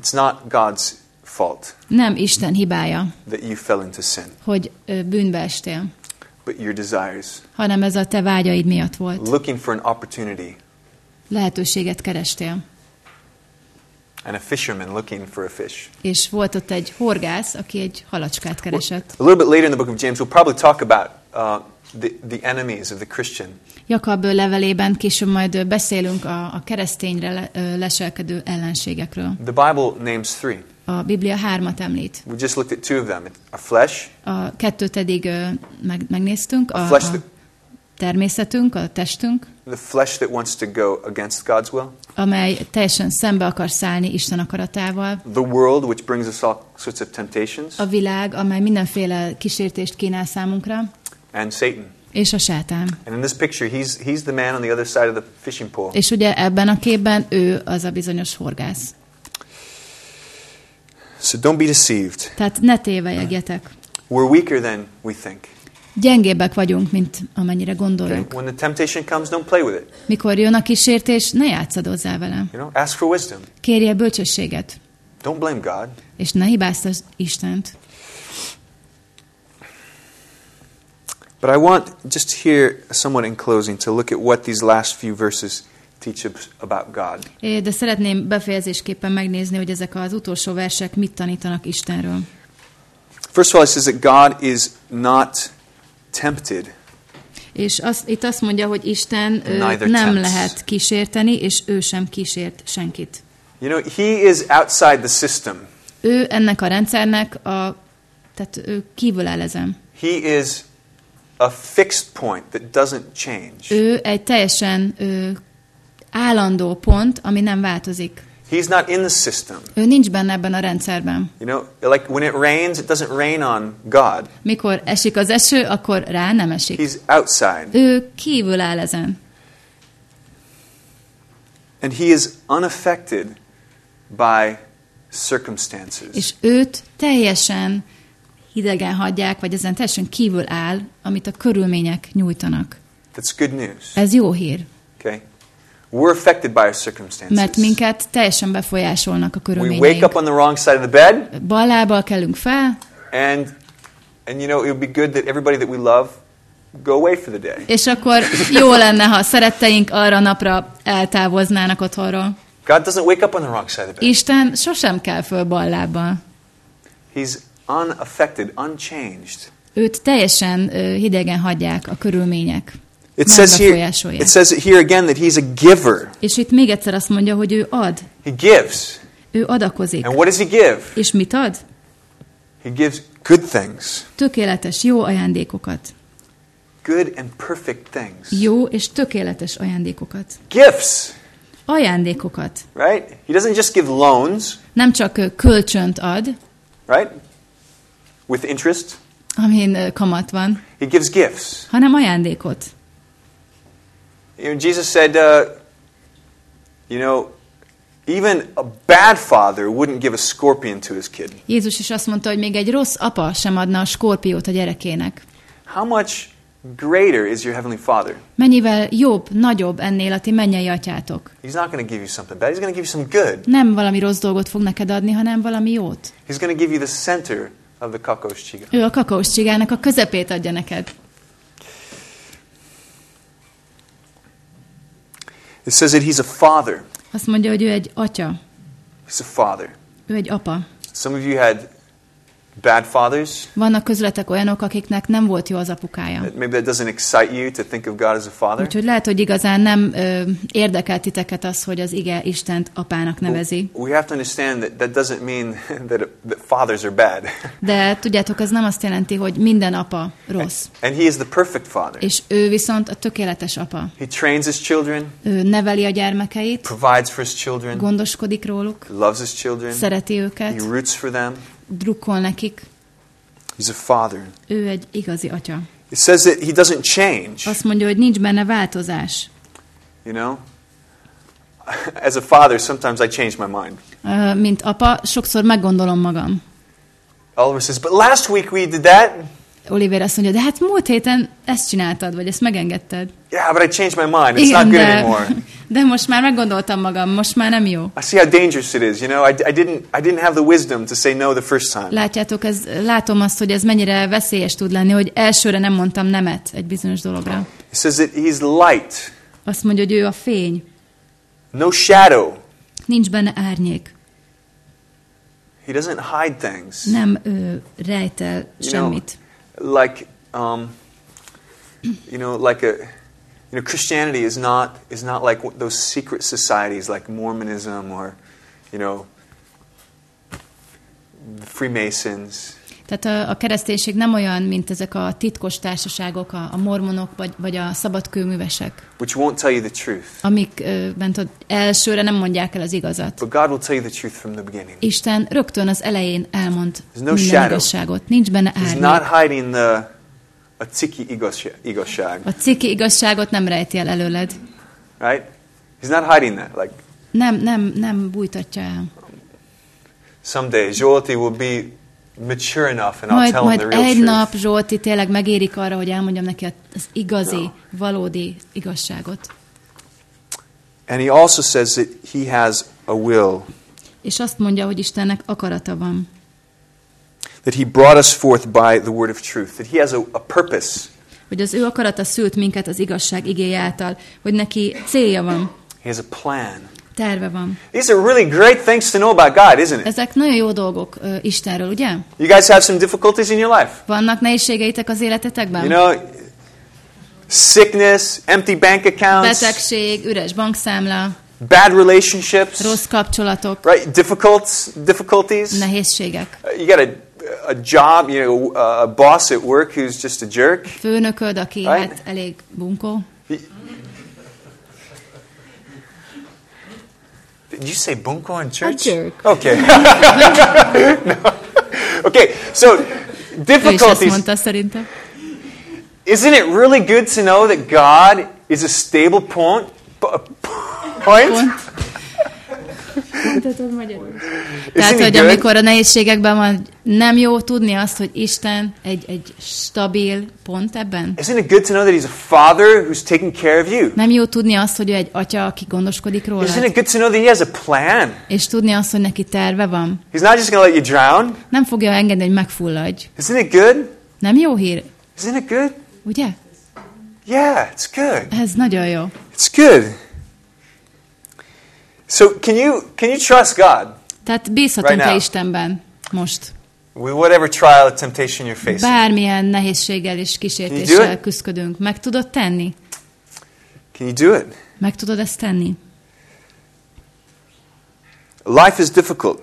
It's not God's fault Nem Isten hibája, that you fell into sin, hogy bűnbe estél, but your desires. hanem ez a te vágyaid miatt volt. Looking for an opportunity, Lehetőséget kerestél. and a fisherman looking for a fish. És volt ott egy horgász, aki egy halacskát keresett. A little bit later in the book of James, we'll probably talk about uh, the, the enemies of the Christian. Jakab levelében később majd beszélünk a, a keresztényre le, leselkedő ellenségekről. The Bible names three. A Biblia hármat említ. We just looked at two of them a flesh, A kettőt eddig meg, megnéztünk, a, a flesh, a természetünk, a testünk, the flesh that wants to go against God's will, amely teljesen szembe akar szállni Isten akaratával, the world, which brings us all sorts of temptations, a világ, amely mindenféle kísértést kínál számunkra, and Satan. és a sátán. And in this picture, he's, he's the man on the other side of the fishing pole. És ugye ebben a képben ő az a bizonyos horgász. So don't be deceived. Tehát ne tévejegjetek. We're weaker than we think. Gyengébbek vagyunk, mint amennyire Okay? gondoljuk. When the temptation comes, don't play with it. Mikor jön a kísértés, ne játszad hozzá vele. You know, ask for wisdom. Kérje bölcsességet, Don't blame God. és ne hibáztasd Istent. But I want just here, somewhat in closing, to look at what these last few verses teach us about God. De szeretném befejezésképpen megnézni, hogy ezek az utolsó versek mit tanítanak Istenről. First of all, it says that God is not tempted. És az, itt azt mondja, hogy Isten Neither nem tempts. lehet kísérteni, és ő sem kísért senkit. You know, He is outside the system. Ő ennek a rendszernek a, tehát ő kívül áll ezen. He is a fixed point that doesn't change. Ő egy teljesen ő, állandó pont, ami nem változik. He's not in the system. Ő nincs benne ebben a rendszerben. You know, like when it rains, it doesn't rain on God. Mikor esik az eső, akkor rá nem esik. He's outside. Ő kívül áll ezen. And he is unaffected by circumstances. És őt teljesen hidegen hagyják, vagy ezen teljesen kívül áll, amit a körülmények nyújtanak. That's good news. Ez jó hír? We're affected by our circumstances. mert minket teljesen befolyásolnak a we wake körülményeink. up on the wrong side of the bed, Bal lábbal kelünk fel, and and you know it would be good that everybody that we love go away for the day. és akkor jó lenne, ha szeretteink arra napra eltávoznának otthonról. God doesn't wake up on the wrong side of the bed. Isten sosem kell föl bal lábbal. He's unaffected, unchanged. Őt teljesen hidegen hagyják a körülmények. It says here. It says it here again that he's a giver. És itt még egyszer azt mondja, hogy ő ad. He gives. Ő adakozik. And what does he give? És mit ad? He gives good things, Tökéletes, jó ajándékokat. good and perfect things. Jó és tökéletes ajándékokat. Gifts, Ajándékokat. right? He doesn't just give loans, Nem csak kölcsönt ad, right? With interest. amin kamat van, He gives gifts. hanem ajándékot. You know, Jesus said, uh, you know, even a bad father wouldn't give a scorpion to his kid. Jézus is azt mondta, hogy még egy rossz apa sem adna a skorpiót a gyerekének. How much greater is your heavenly father? Mennyivel jobb, nagyobb ennél a ti mennyei atyátok. He's not going to give you something bad. He's going to give you some good. Nem valami rossz dolgot fog neked adni, hanem valami jót. He's going to give you the center of the kakos chiga. Ő a kakaós csigának a közepét adja neked. It says that he's a father. Azt mondja, hogy ő egy atya, He's a father. ő egy apa. Some of you had bad fathers. Vannak közületek olyanok, akiknek nem volt jó az apukája. Maybe that doesn't excite you to think of God as a father. Úgyhogy lehet, hogy igazán nem ö, érdekel titeket az, hogy az ige Istent apának nevezi. We have to understand that that doesn't mean that, that fathers are bad. De tudjátok, ez nem azt jelenti, hogy minden apa rossz. And he is the perfect father. És ő viszont a tökéletes apa. He trains his children, Ő neveli a gyermekeit, provides for his children, gondoskodik róluk, loves his children, szereti he őket, roots for them. Drukkol nekik. He's a father. Ő egy igazi atya. It says that he doesn't change. Azt mondja, hogy nincs benne változás. You know? As a father, sometimes I change my mind. Ö, Mint apa, sokszor meggondolom magam. Oliver says, But last week we did that. Oliver azt mondja, de hát múlt héten ezt csináltad, vagy ezt megengedted. Yeah, but I changed my mind. It's not good de, anymore. de most már meggondoltam magam, most már nem jó. I see how dangerous it is. You know, I, I, didn't, I didn't have the wisdom to say no the first time. Látjátok, ez, látom azt, hogy ez mennyire veszélyes tud lenni, hogy elsőre nem mondtam nemet egy bizonyos dologra. He says that he's light, Azt mondja, hogy ő a fény, no shadow. nincs benne árnyék, He doesn't hide things. nem ö, rejtel You know, semmit. like, um, you know, like a, you know, Christianity is not is not like those secret societies like Mormonism or, you know, Freemasons. Tehát a, a kereszténység nem olyan, mint ezek a titkos társaságok, a, a mormonok vagy, vagy a szabadkőművesek, which won't tell you the truth. amik bent elsőre nem mondják el az igazat. But God will tell you the truth from the beginning. Isten rögtön az elején elmond There's no minden shadow. igazságot. Nincs benne He's not árnyék. hiding the a ciki igazság, igazság, A ciki igazságot nem rejti el előled. right? He's not hiding that. Like Nem, nem, nem bújtatja el. someday Joelty will be mature enough and I'll Majd, tell him majd the real egy truth. nap Zsolti tényleg megérik arra, hogy elmondjam neki az igazi, valódi igazságot. And he also says that he has a will, És azt mondja, hogy Istennek akarata van. That he brought us forth by the word of truth, that he has a, a purpose. Hogy az ő akarata szült minket az igazság igéje által, hogy neki célja van, He has a plan. terve van. These are really great things to know about God, isn't it? Ezek nagyon jó dolgok ö, Istenről, ugye? You guys have some difficulties in your life. Vannak nehézségeitek az életetekben? You know, sickness, empty bank accounts, Betegség, üres bankszámla, bad relationships, rossz kapcsolatok, right? Difficult, difficulties. nehézségek. Uh, You got a, a job, you know, a boss at work who's just a jerk. Főnököd, aki Right. hát elég bunkó. Did you say bunko in church? jerk. Okay. No. Okay, so Ő is ezt difficulties. mondta szerintem. Isn't it really good to know that God is a stable point? Point? Mondhatod magyarul. Isn't Tehát, it hogy good? amikor a nehézségekben van, nem jó tudni azt, hogy Isten egy, egy stabil pont ebben? Isn't it good to know that He's a Father who's taking care of you? Nem jó tudni azt, hogy ő egy atya, aki gondoskodik Isn't rólad? it good to know that He has a plan? És tudni azt, hogy neki terve van? He's not just let you drown. Nem fogja engedni, hogy megfulladj. Isn't it good? Nem jó hír, Isn't it good? ugye? Yeah, it's good. Ez nagyon jó. It's good. So can you can you trust God Tehát bízhatunk-e Right. Istenben most? with whatever trial or temptation you're facing? Bármilyen nehézséggel és kísértéssel küzdködünk. Meg tudod tenni? Can you do it? Meg tudod ezt tenni? Life is difficult.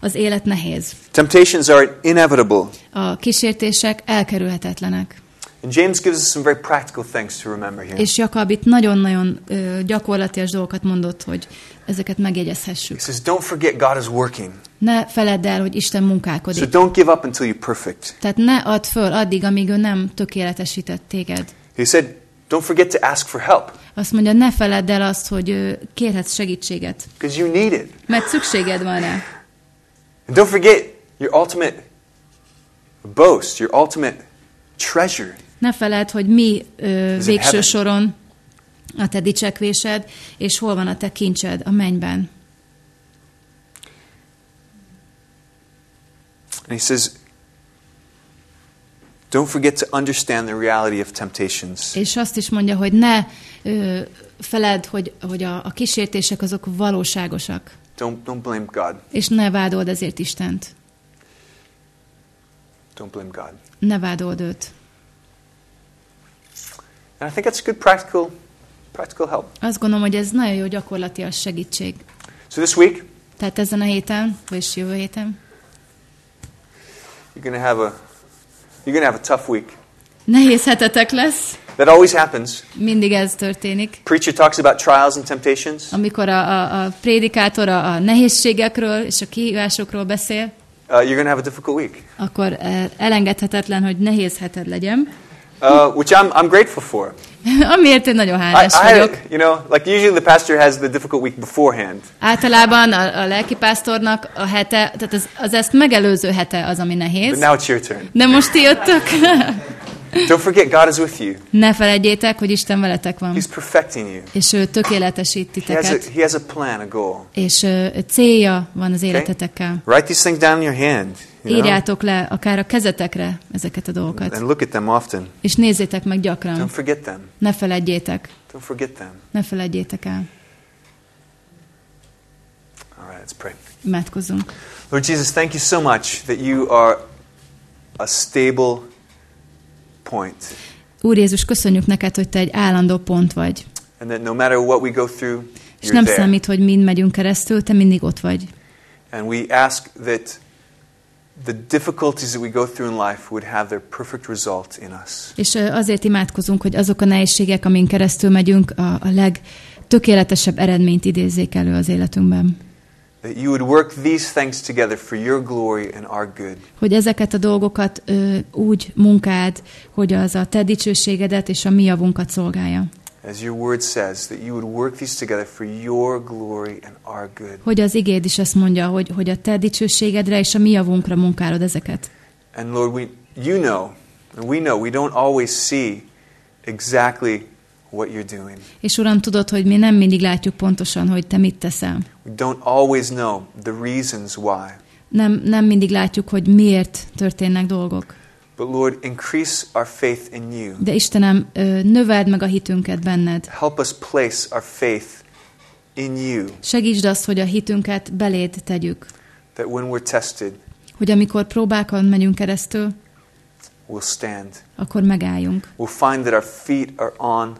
Az élet nehéz. Temptations are inevitable. A kísértések elkerülhetetlenek. And James gives us some very practical things to remember here. És Jakab itt nagyon-nagyon gyakorlatias dolgokat mondott, hogy ezeket megjegyezhessük. He says, Don't forget God is working. Ne feledd el, hogy Isten So munkálkodik. don't give up until you're perfect. Tehát ne add föl addig, amíg ő nem tökéletesített téged. He said, Don't forget to ask for help Azt mondja, ne feledd el azt, hogy kérhetsz segítséget, because you need it. mert szükséged van rá. And don't forget your ultimate boast, your ultimate treasure. Ne feledd, hogy mi ö, végső soron a te dicsekvésed, és hol van a te kincsed a mennyben. And he says, Don't forget to understand the reality of temptations. És azt is mondja, hogy ne ö, feledd, hogy, hogy a, a kísértések azok valóságosak, Don't, don't blame God. és ne vádold ezért Istent. Don't blame God. Ne vádold őt. And I think that's good practical, practical help. Azt gondolom, hogy ez nagyon jó gyakorlatias segítség. So this week, Tehát ezen a héten, vagy jövő héten. you're to have a you're to have a tough week. Nehéz hetetek lesz, That always happens. mindig ez történik. Preacher talks about trials and temptations. Amikor a, a, a prédikátor a, a nehézségekről és a kihívásokról beszél, uh, you're to have a difficult week, akkor eh, elengedhetetlen, hogy nehéz heted legyen, uh, which I'm, I'm grateful for. amiért én nagyon I, hálás I, vagyok. you know, like usually the pastor has the difficult week beforehand. Általában a, a lelkipásztornak a hete, tehát az, az ezt megelőző hete az, ami But nehéz. now it's your turn. De most ti jöttök. Don't forget, God is with you. Ne felejtjétek, hogy Isten veletek van. He's perfecting you. És ő tökéletesít He has, a, titeket. he has a plan, a goal. És ö, célja van az életetekkel. Write these things down in your hand. You know? Írjátok le akár a kezetekre ezeket a dolgokat. And look at them often. És nézzétek meg Don't gyakran. forget them. Ne felejtjétek. Don't forget them. Ne felejtjétek el. All right, let's pray. Imádkozzunk. Lord Jesus, thank you so much that you are a stable point. Úr Jézus, köszönjük neked, hogy te egy állandó pont vagy. And that no matter what we go through, És nem there. számít, hogy mind megyünk keresztül, te mindig ott vagy. And we ask that the difficulties that we go through in life would have their perfect result in us. És azért imádkozunk, hogy azok a nehézségek, amin keresztül megyünk, a, a legtökéletesebb eredményt idézzék elő az életünkben. That you would work these things together for your glory and our good. Hogy ezeket a dolgokat ö, úgy munkád, hogy az a te dicsőségedet és a mi javunkat szolgálja. As your word says, that you would work these together for your glory and our good. Hogy az igéd is ezt mondja, hogy, hogy a te dicsőségedre és a mi javunkra munkálod ezeket. And Lord, we, you know, and we know, we don't always see exactly what you're doing. És Uram, tudod, hogy mi nem mindig látjuk pontosan, hogy te mit teszel. We don't always know the reasons why. Nem, nem mindig látjuk, hogy miért történnek dolgok. But Lord, increase our faith in you. De Istenem, növeld meg a hitünket benned. Help us place our faith in you, Segítsd azt, hogy a hitünket beléd tegyük. that when we're tested, Hogy amikor próbákon megyünk keresztül, we'll stand. akkor megálljunk. We'll find that our feet are on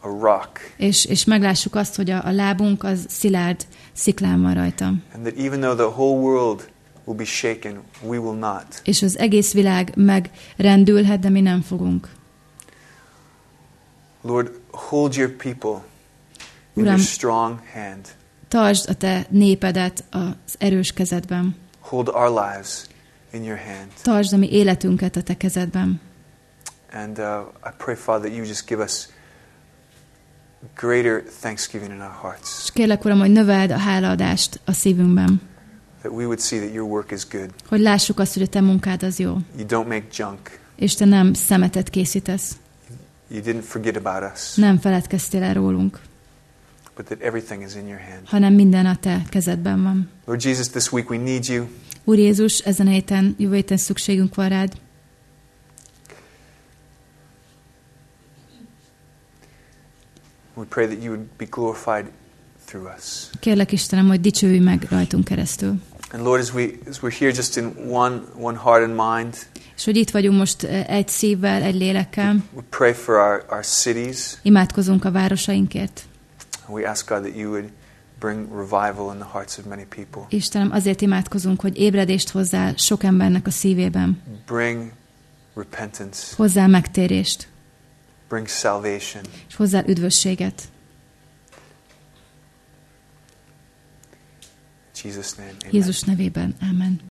a rock, És, és meglássuk azt, hogy a, a lábunk az szilárd sziklán van rajta. and that even though the whole world will be shaken, we will not. És az egész világ megrendülhet, de mi nem fogunk. Lord, hold your people in Uram. your strong hand. Tartsd a te népedet az erős kezedben. Hold our lives in your hand. Tartsd a mi életünket a te kezedben. And uh, I pray, Father, that you just give us greater thanksgiving in our hearts, És kérlek, Uram, hogy növeld a hálaadást a szívünkben. That we would see that your work is good. Hogy lássuk azt, hogy a te munkád az jó. You don't make junk. És te nem szemetet készítesz. You didn't forget about us, Nem feledkeztél el rólunk, but that everything is in your hand. hanem minden a te kezedben van. Lord Jesus, this week we need you. Úr Jézus, ezen a héten, jövő héten szükségünk van rád. We pray that you would be glorified through us. Kérlek Istenem, hogy dicsőülj meg rajtunk keresztül. And Lord, as we as we're here just in one one heart and mind, És hogy itt vagyunk most egy szívvel, egy lélekkel, we pray for our, our cities. imádkozunk a városainkért. We ask God that you would bring revival in the hearts of many people. Istenem, azért imádkozunk, hogy ébredést hozzá sok embernek a szívében. Bring repentance. Hozzá megtérést, Bring salvation. és hozzá üdvösséget. Jesus' name. Jézus nevében. Amen.